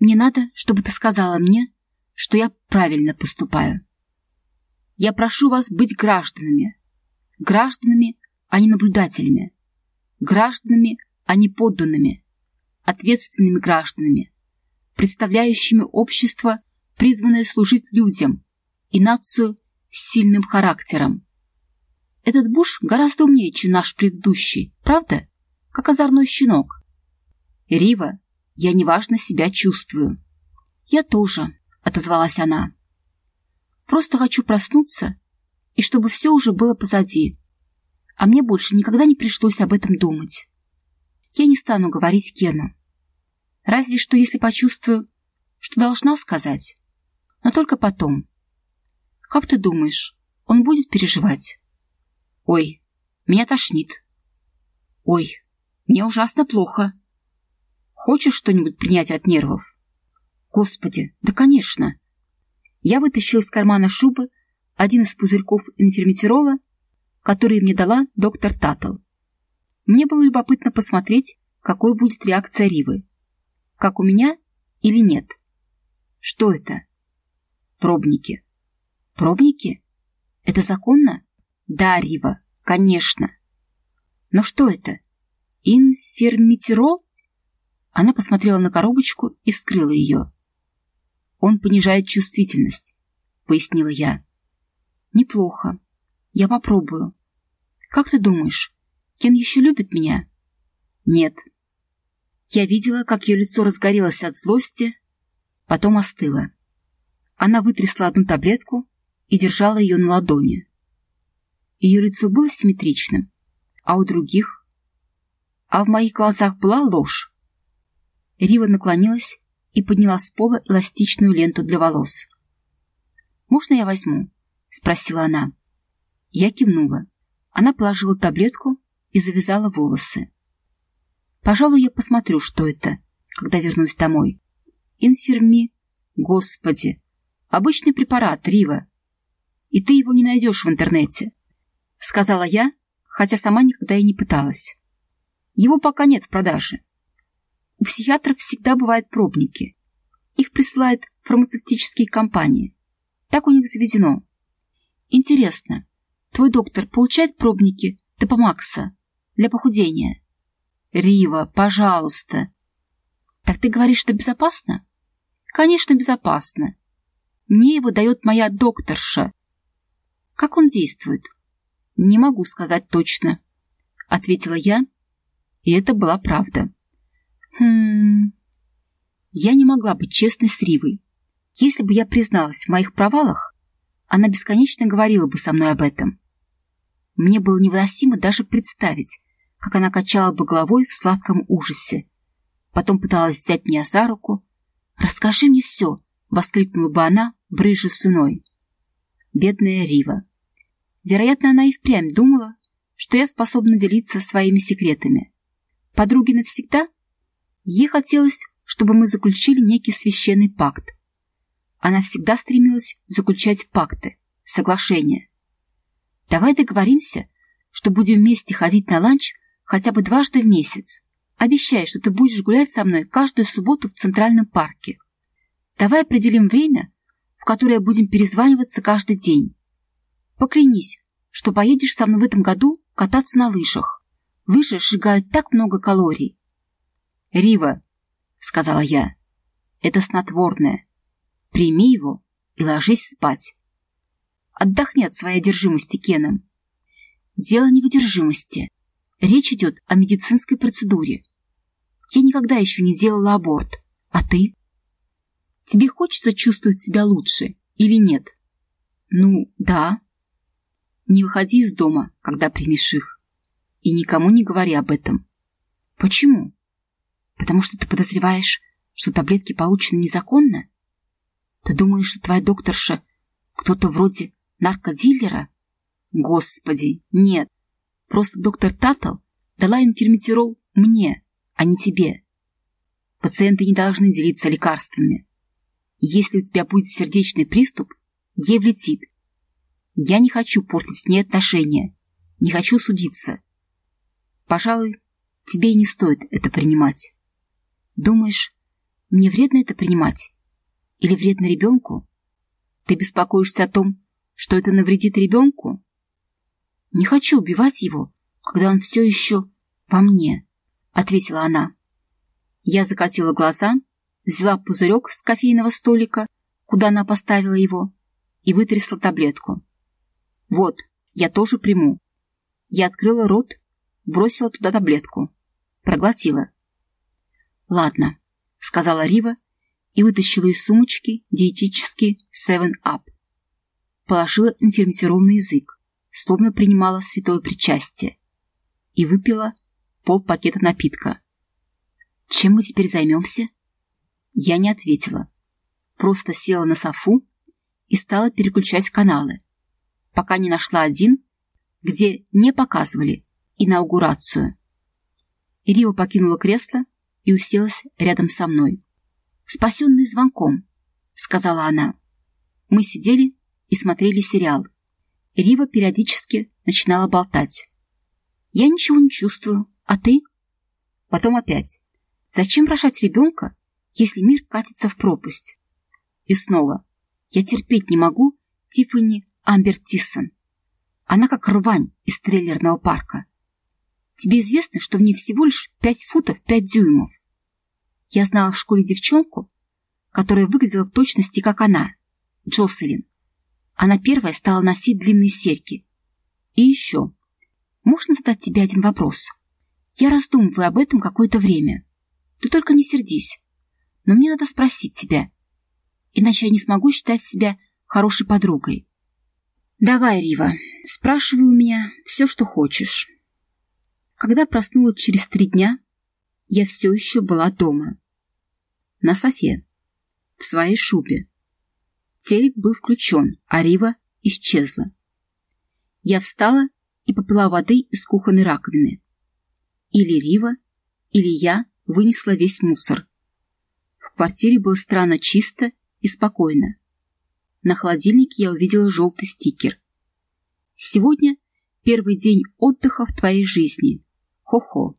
«Мне надо, чтобы ты сказала мне, что я правильно поступаю. Я прошу вас быть гражданами. Гражданами, а не наблюдателями. Гражданами, а не подданными. Ответственными гражданами, представляющими общество, призванное служить людям, и нацию с сильным характером. Этот Буш гораздо умнее, чем наш предыдущий, правда? Как озорной щенок. Рива, я неважно себя чувствую. Я тоже, отозвалась она. Просто хочу проснуться, и чтобы все уже было позади. А мне больше никогда не пришлось об этом думать. Я не стану говорить Кену. Разве что если почувствую, что должна сказать. Но только потом. Как ты думаешь, он будет переживать? Ой, меня тошнит. Ой, мне ужасно плохо. Хочешь что-нибудь принять от нервов? Господи, да конечно. Я вытащил из кармана шубы один из пузырьков инферметирола, который мне дала доктор Таттл. Мне было любопытно посмотреть, какой будет реакция Ривы. Как у меня или нет? Что это? Пробники. Пробники? Это законно? Да, Рива, конечно. Но что это? Инфермитирол? Она посмотрела на коробочку и вскрыла ее. Он понижает чувствительность, пояснила я. Неплохо. Я попробую. Как ты думаешь, Кен еще любит меня? Нет. Я видела, как ее лицо разгорелось от злости, потом остыло. Она вытрясла одну таблетку и держала ее на ладони. Ее лицо было симметричным, а у других... А в моих глазах была ложь. Рива наклонилась и подняла с пола эластичную ленту для волос. «Можно я возьму?» — спросила она. Я кивнула. Она положила таблетку и завязала волосы. «Пожалуй, я посмотрю, что это, когда вернусь домой. Инферми... Господи! Обычный препарат, Рива и ты его не найдешь в интернете», — сказала я, хотя сама никогда и не пыталась. «Его пока нет в продаже. У психиатров всегда бывают пробники. Их присылают фармацевтические компании. Так у них заведено. Интересно, твой доктор получает пробники Топомакса для похудения?» «Рива, пожалуйста!» «Так ты говоришь, что безопасно?» «Конечно, безопасно. Мне его дает моя докторша, как он действует? Не могу сказать точно, ответила я, и это была правда. Хм... Я не могла быть честной с Ривой. Если бы я призналась в моих провалах, она бесконечно говорила бы со мной об этом. Мне было невыносимо даже представить, как она качала бы головой в сладком ужасе. Потом пыталась взять меня за руку. «Расскажи мне все!» — воскликнула бы она, брыжа слюной. Бедная Рива. Вероятно, она и впрямь думала, что я способна делиться своими секретами. Подруги навсегда? Ей хотелось, чтобы мы заключили некий священный пакт. Она всегда стремилась заключать пакты, соглашения. Давай договоримся, что будем вместе ходить на ланч хотя бы дважды в месяц. Обещай, что ты будешь гулять со мной каждую субботу в Центральном парке. Давай определим время, в которое будем перезваниваться каждый день. Поклянись, что поедешь со мной в этом году кататься на лыжах. Лыжи сжигают так много калорий. «Рива», — сказала я, — «это снотворное. Прими его и ложись спать. Отдохни от своей одержимости Кеном. Дело не в одержимости. Речь идет о медицинской процедуре. Я никогда еще не делала аборт. А ты? Тебе хочется чувствовать себя лучше или нет? Ну, да. Не выходи из дома, когда примешь их. И никому не говори об этом. Почему? Потому что ты подозреваешь, что таблетки получены незаконно? Ты думаешь, что твоя докторша кто-то вроде наркодилера? Господи, нет. Просто доктор Таттл дала инферметирол мне, а не тебе. Пациенты не должны делиться лекарствами. Если у тебя будет сердечный приступ, ей влетит. Я не хочу портить с ней отношения, не хочу судиться. Пожалуй, тебе и не стоит это принимать. Думаешь, мне вредно это принимать? Или вредно ребенку? Ты беспокоишься о том, что это навредит ребенку? Не хочу убивать его, когда он все еще во мне, — ответила она. Я закатила глаза, взяла пузырек с кофейного столика, куда она поставила его, и вытрясла таблетку. Вот, я тоже приму. Я открыла рот, бросила туда таблетку. Проглотила. Ладно, — сказала Рива и вытащила из сумочки диетический Seven Up. Положила инферметирол на язык, словно принимала святое причастие, и выпила полпакета напитка. Чем мы теперь займемся? Я не ответила. Просто села на софу и стала переключать каналы, пока не нашла один, где не показывали инаугурацию. Рива покинула кресло и уселась рядом со мной. «Спасенный звонком», — сказала она. Мы сидели и смотрели сериал. Рива периодически начинала болтать. «Я ничего не чувствую, а ты?» Потом опять. «Зачем рожать ребенка, если мир катится в пропасть?» И снова. «Я терпеть не могу Тиффани Амбер Тиссон. Она как рвань из трейлерного парка. Тебе известно, что в ней всего лишь пять футов пять дюймов. Я знала в школе девчонку, которая выглядела в точности, как она, Джоселин. Она первая стала носить длинные серьги. И еще. Можно задать тебе один вопрос? Я раздумываю об этом какое-то время. Ты только не сердись. Но мне надо спросить тебя. Иначе я не смогу считать себя хорошей подругой. Давай, Рива, спрашивай у меня все, что хочешь. Когда проснулась через три дня, я все еще была дома. На софе, в своей шубе. Телек был включен, а Рива исчезла. Я встала и попила воды из кухонной раковины. Или Рива, или я вынесла весь мусор. В квартире было странно чисто и спокойно. На холодильнике я увидела желтый стикер. «Сегодня первый день отдыха в твоей жизни. Хо-хо».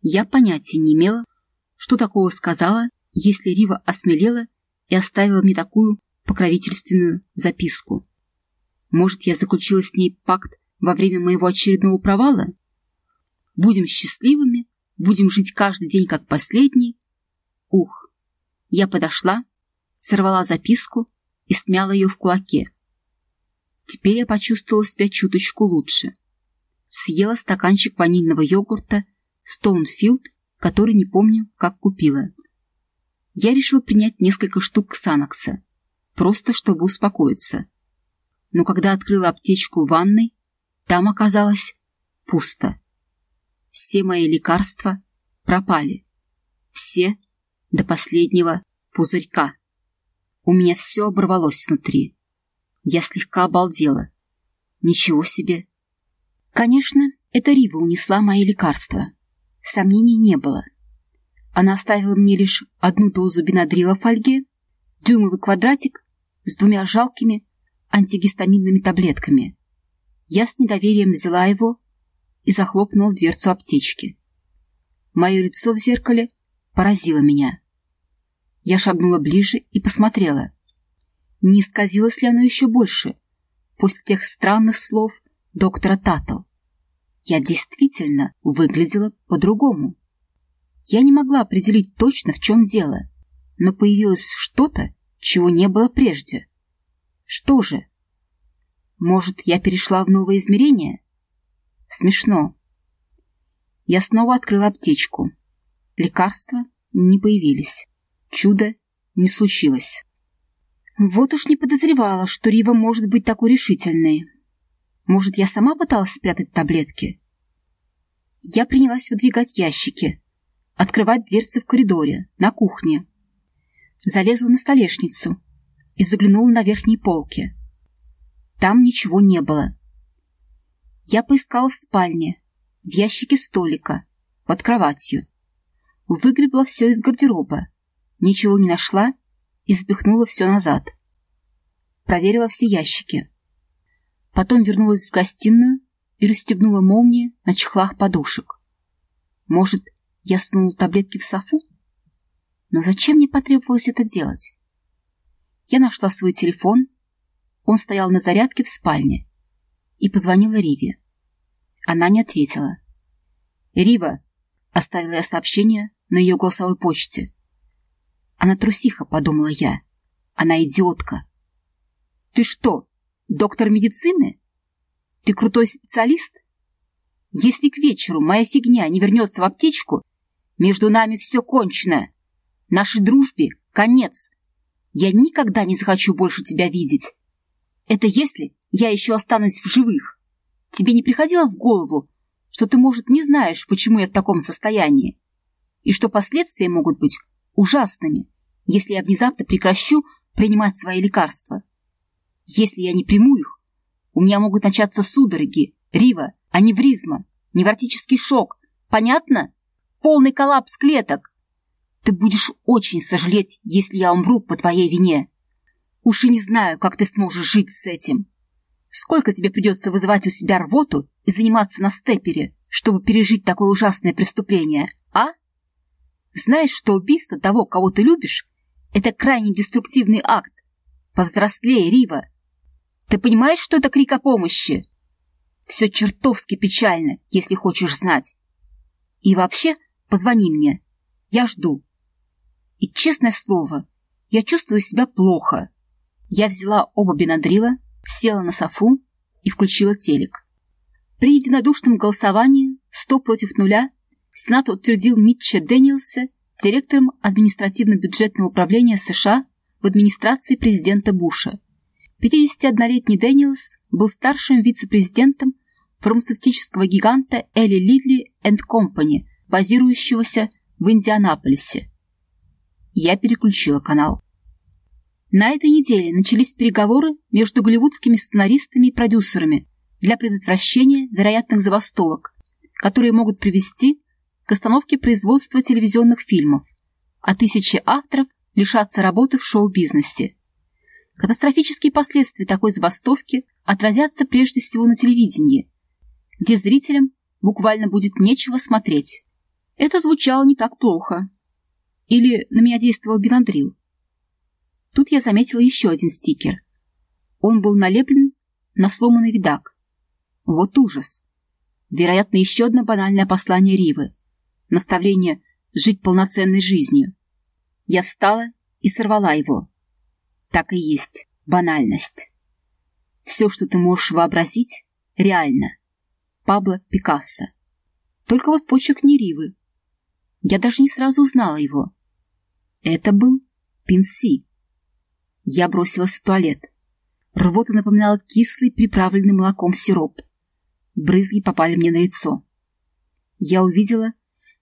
Я понятия не имела, что такого сказала, если Рива осмелела и оставила мне такую покровительственную записку. Может, я заключила с ней пакт во время моего очередного провала? Будем счастливыми, будем жить каждый день как последний. Ух! Я подошла, сорвала записку и смяла ее в кулаке. Теперь я почувствовала себя чуточку лучше. Съела стаканчик ванильного йогурта Стоунфилд, который не помню, как купила. Я решила принять несколько штук Ксанокса, просто чтобы успокоиться. Но когда открыла аптечку в ванной, там оказалось пусто. Все мои лекарства пропали. Все до последнего пузырька. У меня все оборвалось внутри. Я слегка обалдела. Ничего себе. Конечно, это Рива унесла мои лекарства. Сомнений не было. Она оставила мне лишь одну дозу бенадрила в фольге, дюймовый квадратик с двумя жалкими антигистаминными таблетками. Я с недоверием взяла его и захлопнула дверцу аптечки. Мое лицо в зеркале поразило меня. Я шагнула ближе и посмотрела. Не исказилось ли оно еще больше после тех странных слов доктора Таттл? Я действительно выглядела по-другому. Я не могла определить точно, в чем дело, но появилось что-то, чего не было прежде. Что же? Может, я перешла в новое измерение? Смешно. Я снова открыла аптечку. Лекарства не появились. Чудо не случилось. Вот уж не подозревала, что Рива может быть такой решительной. Может, я сама пыталась спрятать таблетки? Я принялась выдвигать ящики, открывать дверцы в коридоре, на кухне. Залезла на столешницу и заглянула на верхние полки. Там ничего не было. Я поискала в спальне, в ящике столика, под кроватью. выгребла все из гардероба, ничего не нашла и запихнула все назад. Проверила все ящики. Потом вернулась в гостиную и расстегнула молнии на чехлах подушек. Может, я сунула таблетки в софу? Но зачем мне потребовалось это делать? Я нашла свой телефон, он стоял на зарядке в спальне, и позвонила Риве. Она не ответила. «Рива!» — оставила я сообщение на ее голосовой почте. «Она трусиха», — подумала я. «Она идиотка». «Ты что, доктор медицины? Ты крутой специалист? Если к вечеру моя фигня не вернется в аптечку, между нами все кончено. Нашей дружбе конец. Я никогда не захочу больше тебя видеть. Это если я еще останусь в живых. Тебе не приходило в голову, что ты, может, не знаешь, почему я в таком состоянии, и что последствия могут быть ужасными, если я внезапно прекращу принимать свои лекарства. Если я не приму их, у меня могут начаться судороги, рива, аневризма, невротический шок. Понятно? Полный коллапс клеток. Ты будешь очень сожалеть, если я умру по твоей вине. Уж и не знаю, как ты сможешь жить с этим. Сколько тебе придется вызывать у себя рвоту и заниматься на степере, чтобы пережить такое ужасное преступление, а? Знаешь, что убийство того, кого ты любишь, это крайне деструктивный акт. Повзрослее, Рива. Ты понимаешь, что это крик о помощи? Все чертовски печально, если хочешь знать. И вообще, позвони мне. Я жду. И, честное слово, я чувствую себя плохо. Я взяла оба бенадрила, села на софу и включила телек. При единодушном голосовании 100 против нуля Сенат утвердил Митча Дэниелса директором административно-бюджетного управления США в администрации президента Буша. 51-летний Дэниелс был старшим вице-президентом фармацевтического гиганта Eli Lilly and Company, базирующегося в Индианаполисе. Я переключила канал. На этой неделе начались переговоры между голливудскими сценаристами и продюсерами для предотвращения вероятных забастовок, которые могут привести к остановке производства телевизионных фильмов, а тысячи авторов лишатся работы в шоу-бизнесе. Катастрофические последствия такой забастовки отразятся прежде всего на телевидении, где зрителям буквально будет нечего смотреть. Это звучало не так плохо. Или на меня действовал Бенандрил. Тут я заметила еще один стикер. Он был налеплен на сломанный видак. Вот ужас. Вероятно, еще одно банальное послание Ривы. Наставление жить полноценной жизнью. Я встала и сорвала его. Так и есть. Банальность. Все, что ты можешь вообразить, реально. Пабло Пикассо. Только вот почерк не Ривы. Я даже не сразу узнала его. Это был Пинси. Я бросилась в туалет. Рвота напоминала кислый, приправленный молоком сироп. Брызги попали мне на лицо. Я увидела,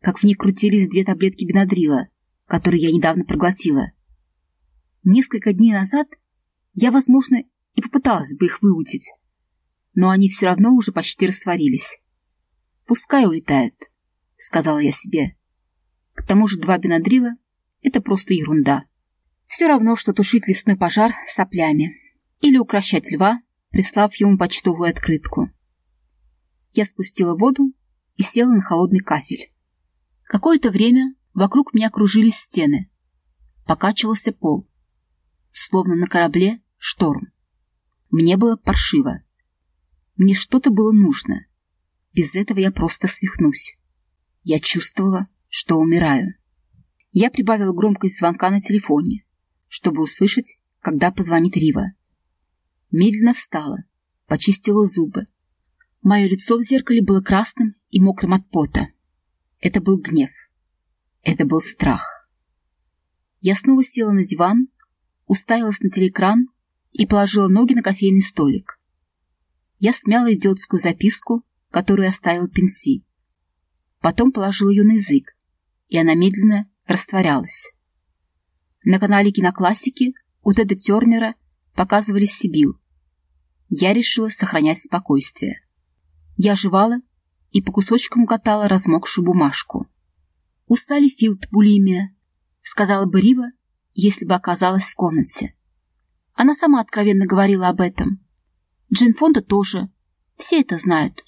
как в ней крутились две таблетки бенадрила, которые я недавно проглотила. Несколько дней назад я, возможно, и попыталась бы их выутить, но они все равно уже почти растворились. «Пускай улетают», — сказала я себе. К тому же два бенадрила — это просто ерунда. Все равно, что тушить лесной пожар соплями. Или укращать льва, прислав ему почтовую открытку. Я спустила воду и села на холодный кафель. Какое-то время вокруг меня кружились стены. Покачивался пол. Словно на корабле шторм. Мне было паршиво. Мне что-то было нужно. Без этого я просто свихнусь. Я чувствовала, что умираю. Я прибавила громкость звонка на телефоне чтобы услышать, когда позвонит Рива. Медленно встала, почистила зубы. Мое лицо в зеркале было красным и мокрым от пота. Это был гнев. Это был страх. Я снова села на диван, уставилась на телеэкран и положила ноги на кофейный столик. Я смяла идиотскую записку, которую оставил Пенси. Потом положила ее на язык, и она медленно растворялась. На канале киноклассики у Теда Тернера показывали Сибил. Я решила сохранять спокойствие. Я жевала и по кусочкам катала размокшую бумажку. У Салли Филд булимия, сказала бы Рива, если бы оказалась в комнате. Она сама откровенно говорила об этом. Джин Фонда тоже. Все это знают.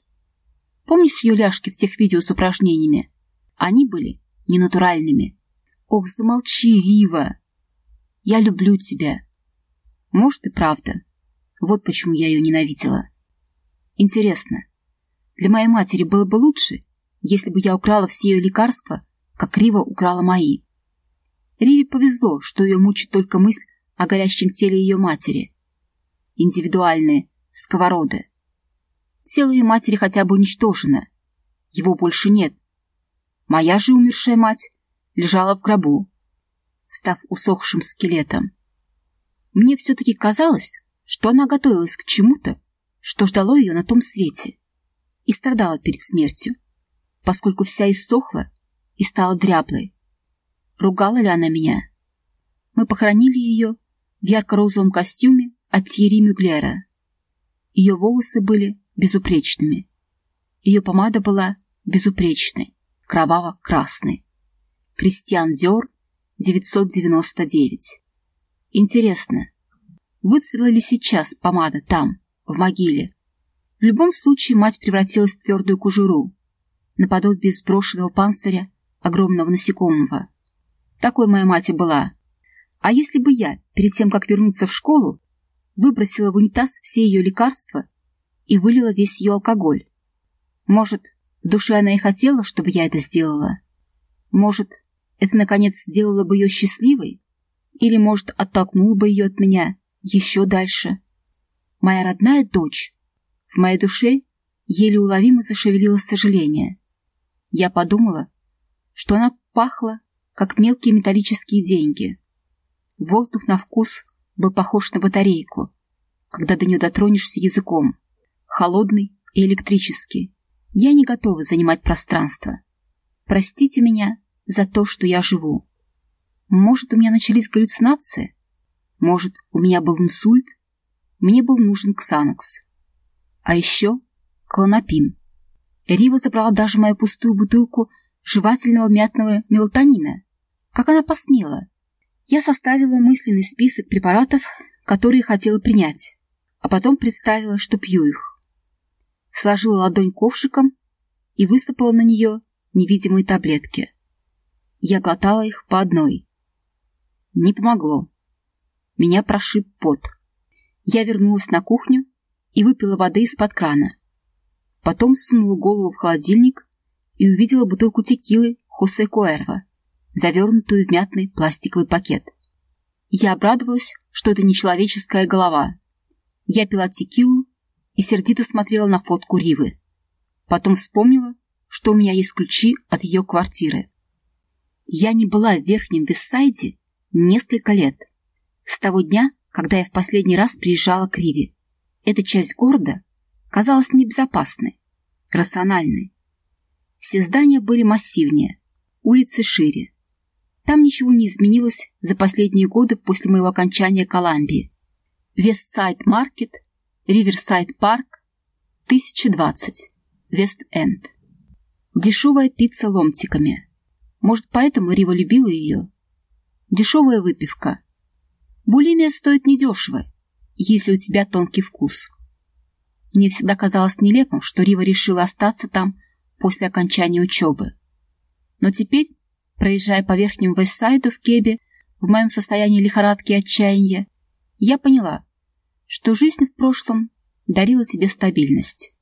Помнишь ее ляжки в тех видео с упражнениями? Они были ненатуральными. Ох, замолчи, Рива. Я люблю тебя. Может, и правда. Вот почему я ее ненавидела. Интересно, для моей матери было бы лучше, если бы я украла все ее лекарства, как Рива украла мои. Риве повезло, что ее мучит только мысль о горящем теле ее матери. Индивидуальные сковороды. Тело ее матери хотя бы уничтожено. Его больше нет. Моя же умершая мать лежала в гробу, став усохшим скелетом. Мне все-таки казалось, что она готовилась к чему-то, что ждало ее на том свете, и страдала перед смертью, поскольку вся иссохла и стала дряблой. Ругала ли она меня? Мы похоронили ее в ярко-розовом костюме от Тьерри Мюглера. Ее волосы были безупречными. Ее помада была безупречной, кроваво-красной. Кристиан Диор, 999. Интересно, выцвела ли сейчас помада там, в могиле? В любом случае мать превратилась в твердую кожуру, наподобие сброшенного панциря огромного насекомого. Такой моя мать и была. А если бы я, перед тем, как вернуться в школу, выбросила в унитаз все ее лекарства и вылила весь ее алкоголь? Может, в душе она и хотела, чтобы я это сделала? Может, это, наконец, сделало бы ее счастливой? Или, может, оттолкнуло бы ее от меня еще дальше? Моя родная дочь. В моей душе еле уловимо зашевелилось сожаление. Я подумала, что она пахла как мелкие металлические деньги. Воздух на вкус был похож на батарейку, когда до нее дотронешься языком, холодный и электрический. Я не готова занимать пространство. Простите меня за то, что я живу. Может, у меня начались галлюцинации? Может, у меня был инсульт? Мне был нужен ксанокс. А еще клонопин. Рива забрала даже мою пустую бутылку жевательного мятного мелатонина. Как она посмела? Я составила мысленный список препаратов, которые хотела принять, а потом представила, что пью их. Сложила ладонь ковшиком и высыпала на нее невидимые таблетки. Я глотала их по одной. Не помогло. Меня прошиб пот. Я вернулась на кухню и выпила воды из-под крана. Потом сунула голову в холодильник и увидела бутылку текилы Хосе Куэрва завернутую в мятный пластиковый пакет. Я обрадовалась, что это не человеческая голова. Я пила текилу и сердито смотрела на фотку Ривы. Потом вспомнила, что у меня есть ключи от ее квартиры. Я не была в Верхнем Вестсайде несколько лет. С того дня, когда я в последний раз приезжала к Риве. Эта часть города казалась небезопасной, рациональной. Все здания были массивнее, улицы шире. Там ничего не изменилось за последние годы после моего окончания Колумбии. West Side Market, Риверсайд Парк, 1020, Вест-Энд. Дешевая пицца ломтиками. Может, поэтому Рива любила ее? Дешевая выпивка. Булимия стоит недешево, если у тебя тонкий вкус. Мне всегда казалось нелепым, что Рива решила остаться там после окончания учебы. Но теперь проезжая по верхнему Вестсайду в Кебе, в моем состоянии лихорадки и отчаяния, я поняла, что жизнь в прошлом дарила тебе стабильность.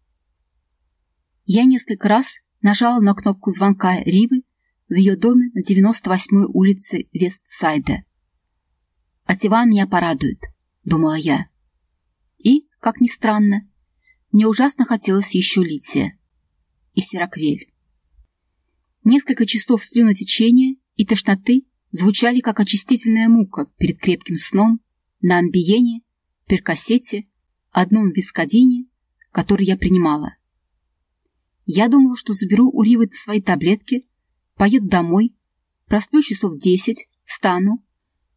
Я несколько раз нажала на кнопку звонка Ривы в ее доме на 98-й улице Вестсайда. «Атива меня порадует», — думала я. И, как ни странно, мне ужасно хотелось еще Лития и Сираквель. Несколько часов слюнотечения и тошноты звучали как очистительная мука перед крепким сном на амбиене, перкассете, одном вискодине, который я принимала. Я думала, что заберу у Ривы свои таблетки, поеду домой, просплю часов десять, встану,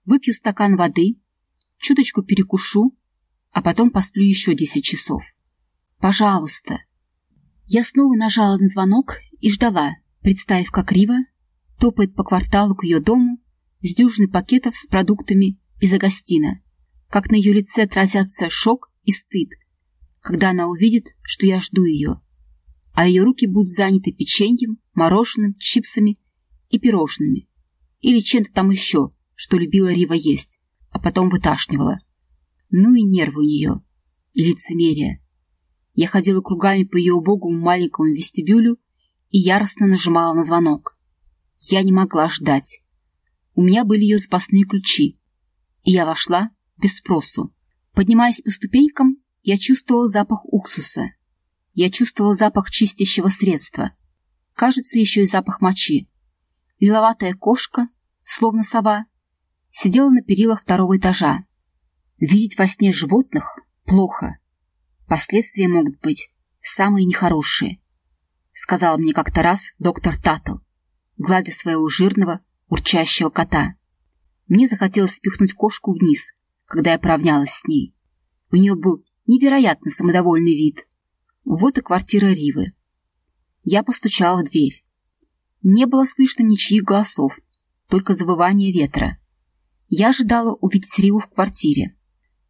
выпью стакан воды, чуточку перекушу, а потом посплю еще десять часов. Пожалуйста. Я снова нажала на звонок и ждала, представив, как Рива топает по кварталу к ее дому с дюжиной пакетов с продуктами из Агастина, как на ее лице отразятся шок и стыд, когда она увидит, что я жду ее, а ее руки будут заняты печеньем, мороженым, чипсами и пирожными, или чем-то там еще, что любила Рива есть, а потом выташнивала. Ну и нервы у нее, и лицемерие. Я ходила кругами по ее убогому маленькому вестибюлю и яростно нажимала на звонок. Я не могла ждать. У меня были ее запасные ключи, и я вошла без спросу. Поднимаясь по ступенькам, я чувствовала запах уксуса. Я чувствовала запах чистящего средства. Кажется, еще и запах мочи. Лиловатая кошка, словно сова, сидела на перилах второго этажа. Видеть во сне животных плохо. Последствия могут быть самые нехорошие, сказал мне как-то раз доктор Таттл, гладя своего жирного, урчащего кота. Мне захотелось спихнуть кошку вниз, когда я поравнялась с ней. У нее был невероятно самодовольный вид. Вот и квартира Ривы. Я постучала в дверь. Не было слышно ничьих голосов, только завывание ветра. Я ожидала увидеть Риву в квартире.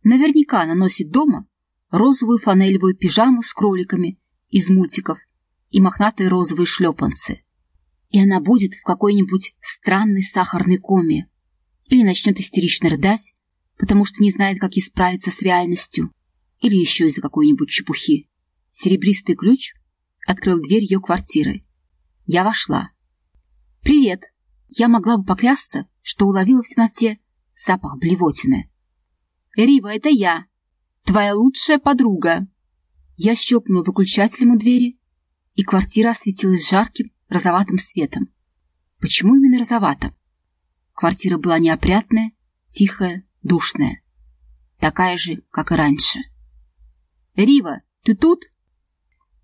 Наверняка она носит дома розовую фанелевую пижаму с кроликами из мультиков и мохнатые розовые шлепанцы. И она будет в какой-нибудь странной сахарной коме или начнет истерично рыдать, потому что не знает, как исправиться с реальностью, или еще из-за какой-нибудь чепухи. Серебристый ключ открыл дверь ее квартиры. Я вошла. «Привет!» Я могла бы поклясться, что уловила в темноте запах блевотины. «Рива, это я! Твоя лучшая подруга!» Я щелкнула выключателем у двери, и квартира осветилась жарким розоватым светом. Почему именно розоватым? Квартира была неопрятная, тихая, душная. Такая же, как и раньше. «Рива, ты тут?»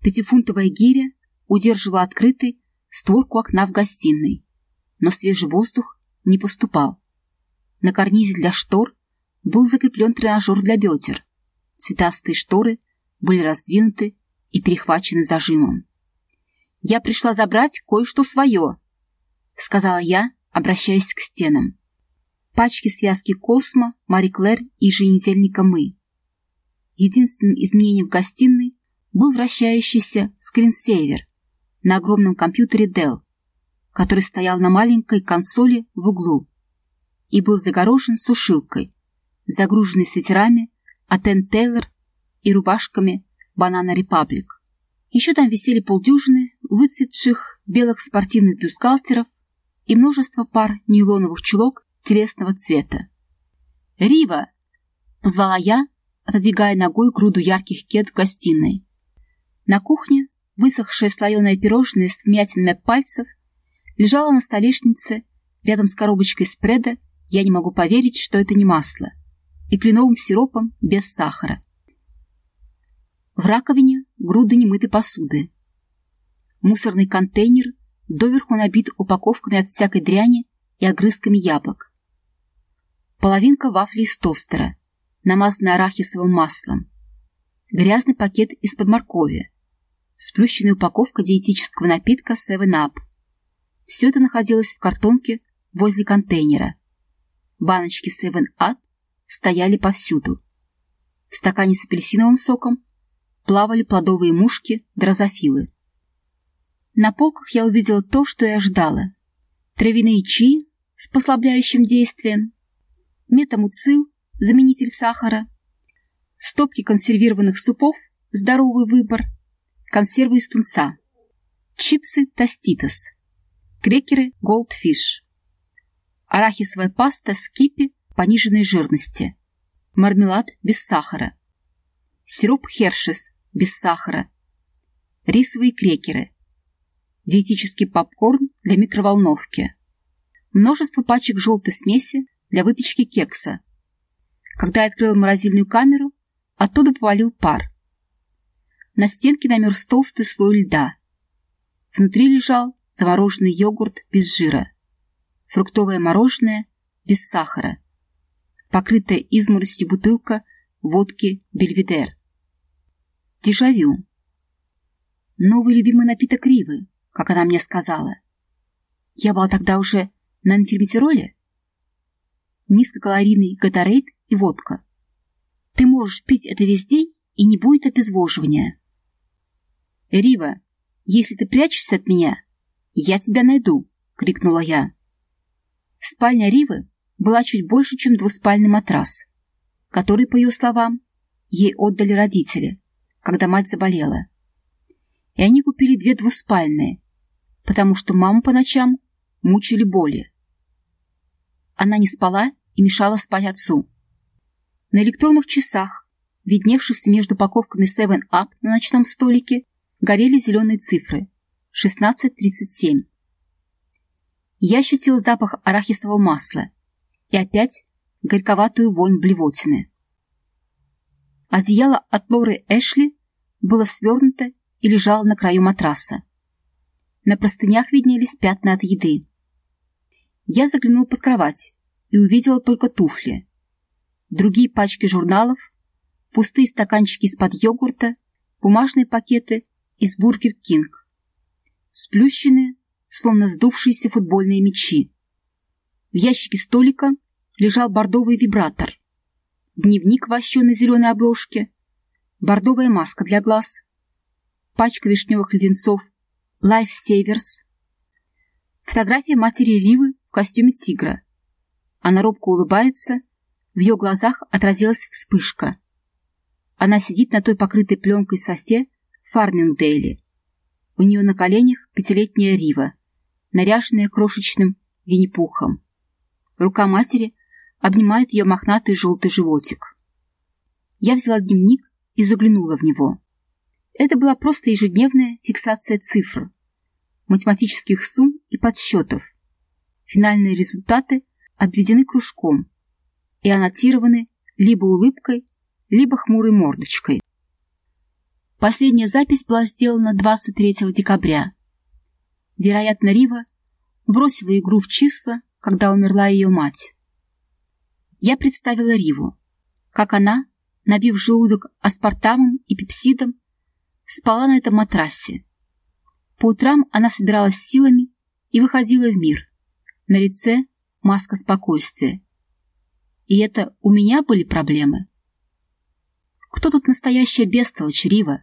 Пятифунтовая гиря удерживала открытой створку окна в гостиной, но свежий воздух не поступал. На карнизе для штор был закреплен тренажер для бедер. Цветастые шторы были раздвинуты и перехвачены зажимом. «Я пришла забрать кое-что свое», — сказала я, обращаясь к стенам. Пачки связки Космо, Мари Клэр и еженедельника «Мы». Единственным изменением в гостиной был вращающийся скринсейвер на огромном компьютере Dell, который стоял на маленькой консоли в углу и был загорожен сушилкой, загруженной свитерами от Энн Тейлор и рубашками Банана Репаблик. Еще там висели полдюжины выцветших белых спортивных бюстгальтеров и множество пар нейлоновых чулок телесного цвета. «Рива!» — позвала я, отодвигая ногой груду ярких кед в гостиной. На кухне высохшее слоеное пирожное с вмятинами от пальцев лежало на столешнице рядом с коробочкой спреда «Я не могу поверить, что это не масло» и кленовым сиропом без сахара. В раковине груды немытой посуды. Мусорный контейнер доверху набит упаковками от всякой дряни и огрызками яблок. Половинка вафли из тостера, намазанная арахисовым маслом. Грязный пакет из-под моркови сплющенная упаковка диетического напитка 7-Up. Все это находилось в картонке возле контейнера. Баночки 7-Up стояли повсюду. В стакане с апельсиновым соком плавали плодовые мушки дрозофилы. На полках я увидела то, что и ожидала. Травяные чаи с послабляющим действием, метамуцил, заменитель сахара, стопки консервированных супов, здоровый выбор — консервы из тунца, чипсы тоститос, крекеры голдфиш, арахисовая паста с кипи пониженной жирности, мармелад без сахара, сироп хершес без сахара, рисовые крекеры, диетический попкорн для микроволновки, множество пачек желтой смеси для выпечки кекса. Когда я открыла морозильную камеру, оттуда повалил пар. На стенке намерз толстый слой льда. Внутри лежал замороженный йогурт без жира, фруктовое мороженое без сахара, покрытая изморозью бутылка водки «Бельведер». Дежавю. Новый любимый напиток Ривы, как она мне сказала. Я была тогда уже на инферметироле? Низкокалорийный гатарейд и водка. Ты можешь пить это весь день, и не будет обезвоживания. «Рива, если ты прячешься от меня, я тебя найду!» — крикнула я. Спальня Ривы была чуть больше, чем двуспальный матрас, который, по ее словам, ей отдали родители, когда мать заболела. И они купили две двуспальные, потому что маму по ночам мучили боли. Она не спала и мешала спать отцу. На электронных часах, видневшихся между упаковками 7-Up на ночном столике, горели зеленые цифры — 16.37. Я ощутил запах арахисового масла и опять горьковатую вонь блевотины. Одеяло от Лоры Эшли было свернуто и лежало на краю матраса. На простынях виднелись пятна от еды. Я заглянул под кровать и увидела только туфли. Другие пачки журналов, пустые стаканчики из-под йогурта, бумажные пакеты из Бургер Кинг. Сплющенные, словно сдувшиеся футбольные мячи. В ящике столика лежал бордовый вибратор. Дневник в вощеной зеленой обложке, бордовая маска для глаз, пачка вишневых леденцов Savers, фотография матери Ривы в костюме тигра. Она робко улыбается, в ее глазах отразилась вспышка. Она сидит на той покрытой пленкой софе в. У нее на коленях пятилетняя Рива, наряженная крошечным винни-пухом. Рука матери обнимает ее мохнатый желтый животик. Я взяла дневник и заглянула в него. Это была просто ежедневная фиксация цифр, математических сумм и подсчетов. Финальные результаты обведены кружком и аннотированы либо улыбкой, либо хмурой мордочкой. Последняя запись была сделана 23 декабря. Вероятно, Рива бросила игру в числа, когда умерла ее мать. Я представила Риву, как она, набив желудок аспартамом и пепсидом, спала на этом матрасе. По утрам она собиралась силами и выходила в мир. На лице маска спокойствия. И это у меня были проблемы? Кто тут настоящая бестолочь, Рива?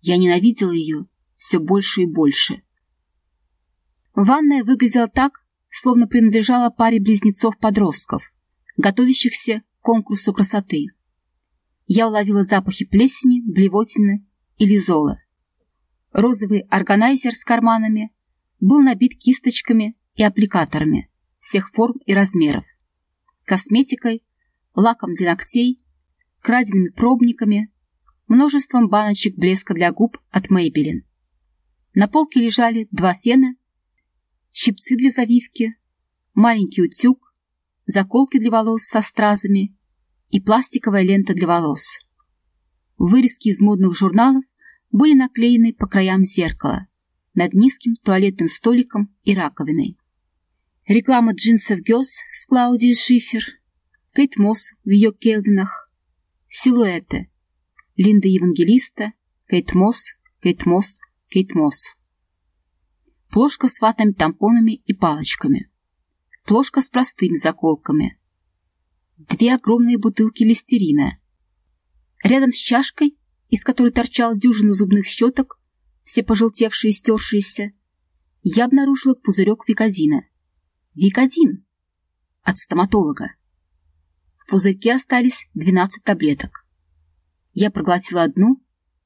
Я ненавидела ее все больше и больше. Ванная выглядела так, словно принадлежала паре близнецов-подростков, готовящихся к конкурсу красоты. Я уловила запахи плесени, блевотины и лизола. Розовый органайзер с карманами был набит кисточками и аппликаторами всех форм и размеров, косметикой, лаком для ногтей, краденными пробниками, множеством баночек блеска для губ от Maybelline. На полке лежали два фена, щипцы для завивки, маленький утюг, заколки для волос со стразами и пластиковая лента для волос. Вырезки из модных журналов были наклеены по краям зеркала, над низким туалетным столиком и раковиной. Реклама джинсов Гёс с Клаудией Шифер, Кейт Мосс в ее Келвинах, силуэты, Линда Евангелиста, Кейт Мосс, Кейт Мосс, Кейт Мосс. Плошка с ватными тампонами и палочками. Плошка с простыми заколками. Две огромные бутылки листерина. Рядом с чашкой, из которой торчал дюжина зубных щеток, все пожелтевшие и стершиеся, я обнаружила пузырек викодина. Викодин! От стоматолога. В пузырьке остались 12 таблеток. Я проглотила одну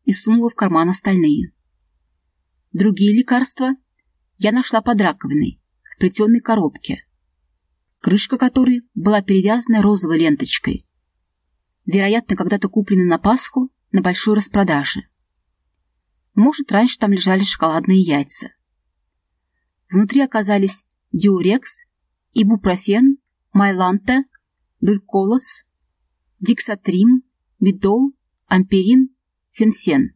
и сунула в карман остальные. Другие лекарства я нашла под раковиной, в плетеной коробке, крышка которой была перевязана розовой ленточкой. Вероятно, когда-то куплены на Пасху на большой распродаже. Может, раньше там лежали шоколадные яйца. Внутри оказались диурекс, ибупрофен, майланта, дульколос, диксатрим, медол, амперин, фенфен.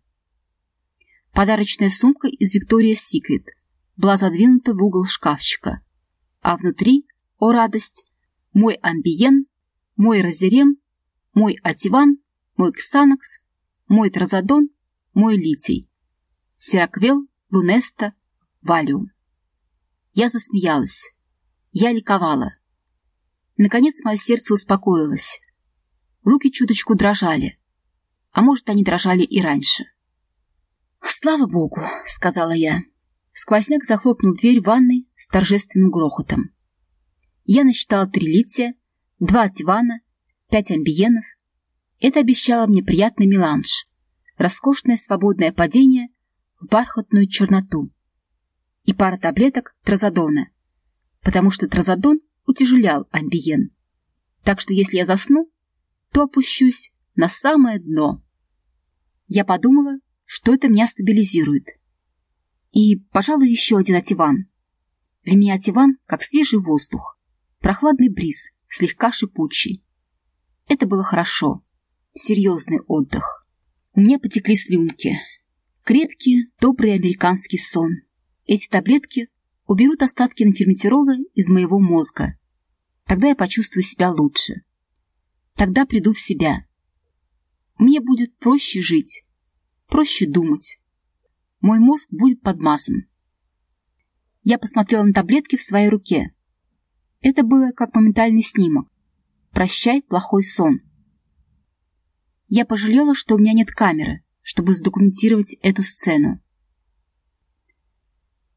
Подарочная сумка из Victoria's Secret была задвинута в угол шкафчика, а внутри, о радость, мой амбиен, мой разерем, мой ативан, мой ксанакс, мой тразодон, мой литий, сираквел, лунеста, валиум. Я засмеялась. Я ликовала. Наконец мое сердце успокоилось. Руки чуточку дрожали. А может, они дрожали и раньше. «Слава богу!» — сказала я. Сквозняк захлопнул дверь ванной с торжественным грохотом. Я насчитала три лития, два тивана, пять амбиенов. Это обещало мне приятный меланж, роскошное свободное падение в бархатную черноту и пара таблеток тразодона, потому что тразодон утяжелял амбиен. Так что если я засну, то опущусь на самое дно. Я подумала, что это меня стабилизирует. И, пожалуй, еще один ативан. Для меня ативан как свежий воздух, прохладный бриз, слегка шипучий. Это было хорошо, серьезный отдых. У меня потекли слюнки. Крепкий, добрый американский сон. Эти таблетки уберут остатки инферметирола из моего мозга. Тогда я почувствую себя лучше. Тогда приду в себя. Мне будет проще жить, проще думать. Мой мозг будет подмазан. Я посмотрела на таблетки в своей руке. Это было как моментальный снимок. «Прощай, плохой сон». Я пожалела, что у меня нет камеры, чтобы задокументировать эту сцену.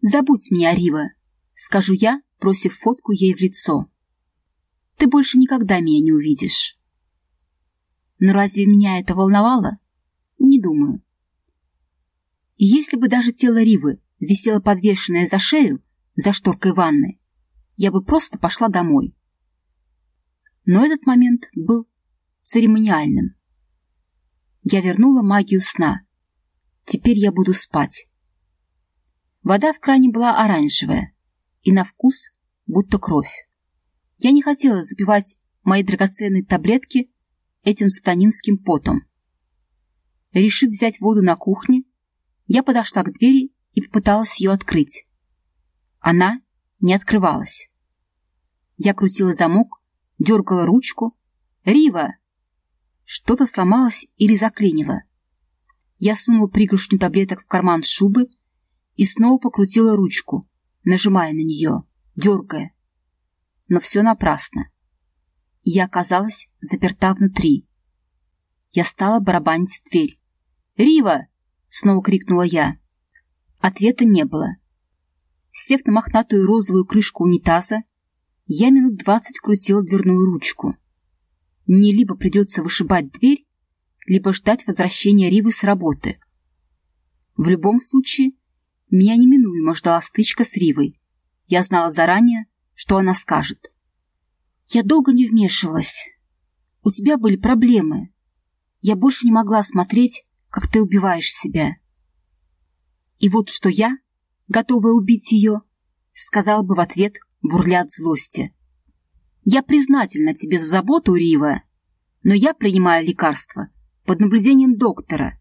«Забудь меня, Рива», — скажу я, бросив фотку ей в лицо. «Ты больше никогда меня не увидишь». Но разве меня это волновало? Не думаю. если бы даже тело Ривы висело подвешенное за шею, за шторкой ванны, я бы просто пошла домой. Но этот момент был церемониальным. Я вернула магию сна. Теперь я буду спать. Вода в кране была оранжевая и на вкус будто кровь. Я не хотела запивать мои драгоценные таблетки этим сатанинским потом. Решив взять воду на кухне, я подошла к двери и попыталась ее открыть. Она не открывалась. Я крутила замок, дергала ручку. «Рива!» Что-то сломалось или заклинило. Я сунула пригоршню таблеток в карман шубы и снова покрутила ручку, нажимая на нее, дергая. Но все напрасно я оказалась заперта внутри. Я стала барабанить в дверь. «Рива!» — снова крикнула я. Ответа не было. Сев на мохнатую розовую крышку унитаза, я минут двадцать крутила дверную ручку. Мне либо придется вышибать дверь, либо ждать возвращения Ривы с работы. В любом случае, меня неминуемо ждала стычка с Ривой. Я знала заранее, что она скажет. Я долго не вмешивалась. У тебя были проблемы. Я больше не могла смотреть, как ты убиваешь себя. И вот что я, готовая убить ее, сказала бы в ответ, бурля от злости. Я признательна тебе за заботу, Рива, но я принимаю лекарства под наблюдением доктора.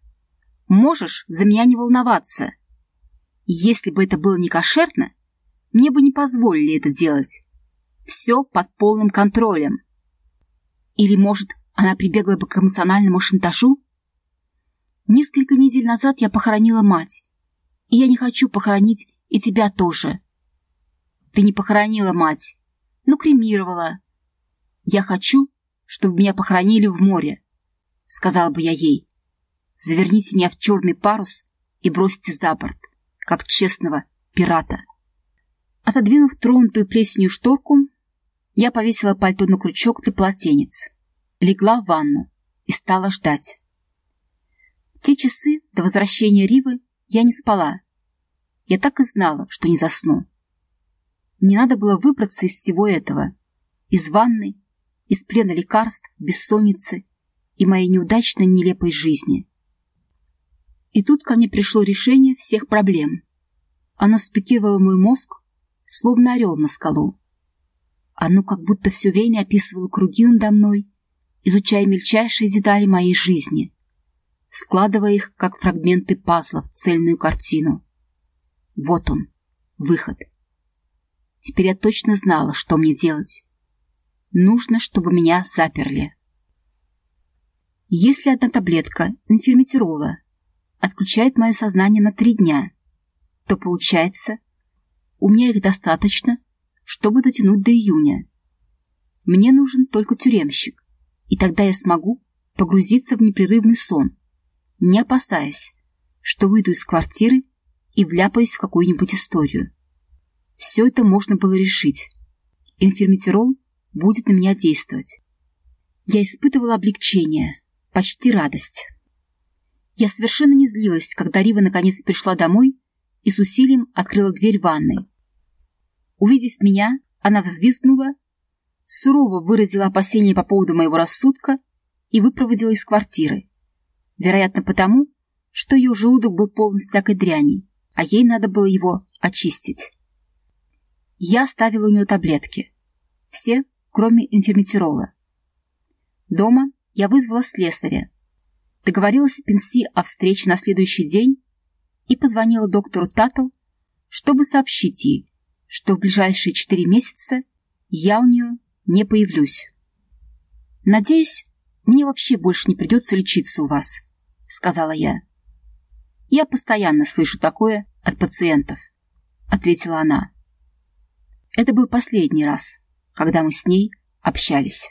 Можешь за меня не волноваться. Если бы это было не кошерно, мне бы не позволили это делать. Все под полным контролем. Или, может, она прибегла бы к эмоциональному шантажу? Несколько недель назад я похоронила мать, и я не хочу похоронить и тебя тоже. Ты не похоронила мать, но кремировала. Я хочу, чтобы меня похоронили в море, сказала бы я ей. Заверните меня в черный парус и бросьте за борт, как честного пирата. Отодвинув тронутую плесенью шторку, я повесила пальто на крючок для полотенец, легла в ванну и стала ждать. В те часы до возвращения Ривы я не спала. Я так и знала, что не засну. Мне надо было выбраться из всего этого, из ванны, из плена лекарств, бессонницы и моей неудачной нелепой жизни. И тут ко мне пришло решение всех проблем. Оно спикировало мой мозг, словно орел на скалу. Оно как будто все время описывало круги надо мной, изучая мельчайшие детали моей жизни, складывая их, как фрагменты пазла, в цельную картину. Вот он, выход. Теперь я точно знала, что мне делать. Нужно, чтобы меня заперли. Если одна таблетка инферметирола отключает мое сознание на три дня, то получается, У меня их достаточно, чтобы дотянуть до июня. Мне нужен только тюремщик, и тогда я смогу погрузиться в непрерывный сон, не опасаясь, что выйду из квартиры и вляпаюсь в какую-нибудь историю. Все это можно было решить. Инферметирол будет на меня действовать. Я испытывала облегчение, почти радость. Я совершенно не злилась, когда Рива наконец пришла домой и с усилием открыла дверь ванной. Увидев меня, она взвизгнула, сурово выразила опасения по поводу моего рассудка и выпроводила из квартиры. Вероятно, потому, что ее желудок был полон всякой дряни, а ей надо было его очистить. Я оставила у нее таблетки. Все, кроме инферметирола. Дома я вызвала слесаря, договорилась с Пенси о встрече на следующий день и позвонила доктору Таттл, чтобы сообщить ей, что в ближайшие четыре месяца я у нее не появлюсь. «Надеюсь, мне вообще больше не придется лечиться у вас», — сказала я. «Я постоянно слышу такое от пациентов», — ответила она. Это был последний раз, когда мы с ней общались.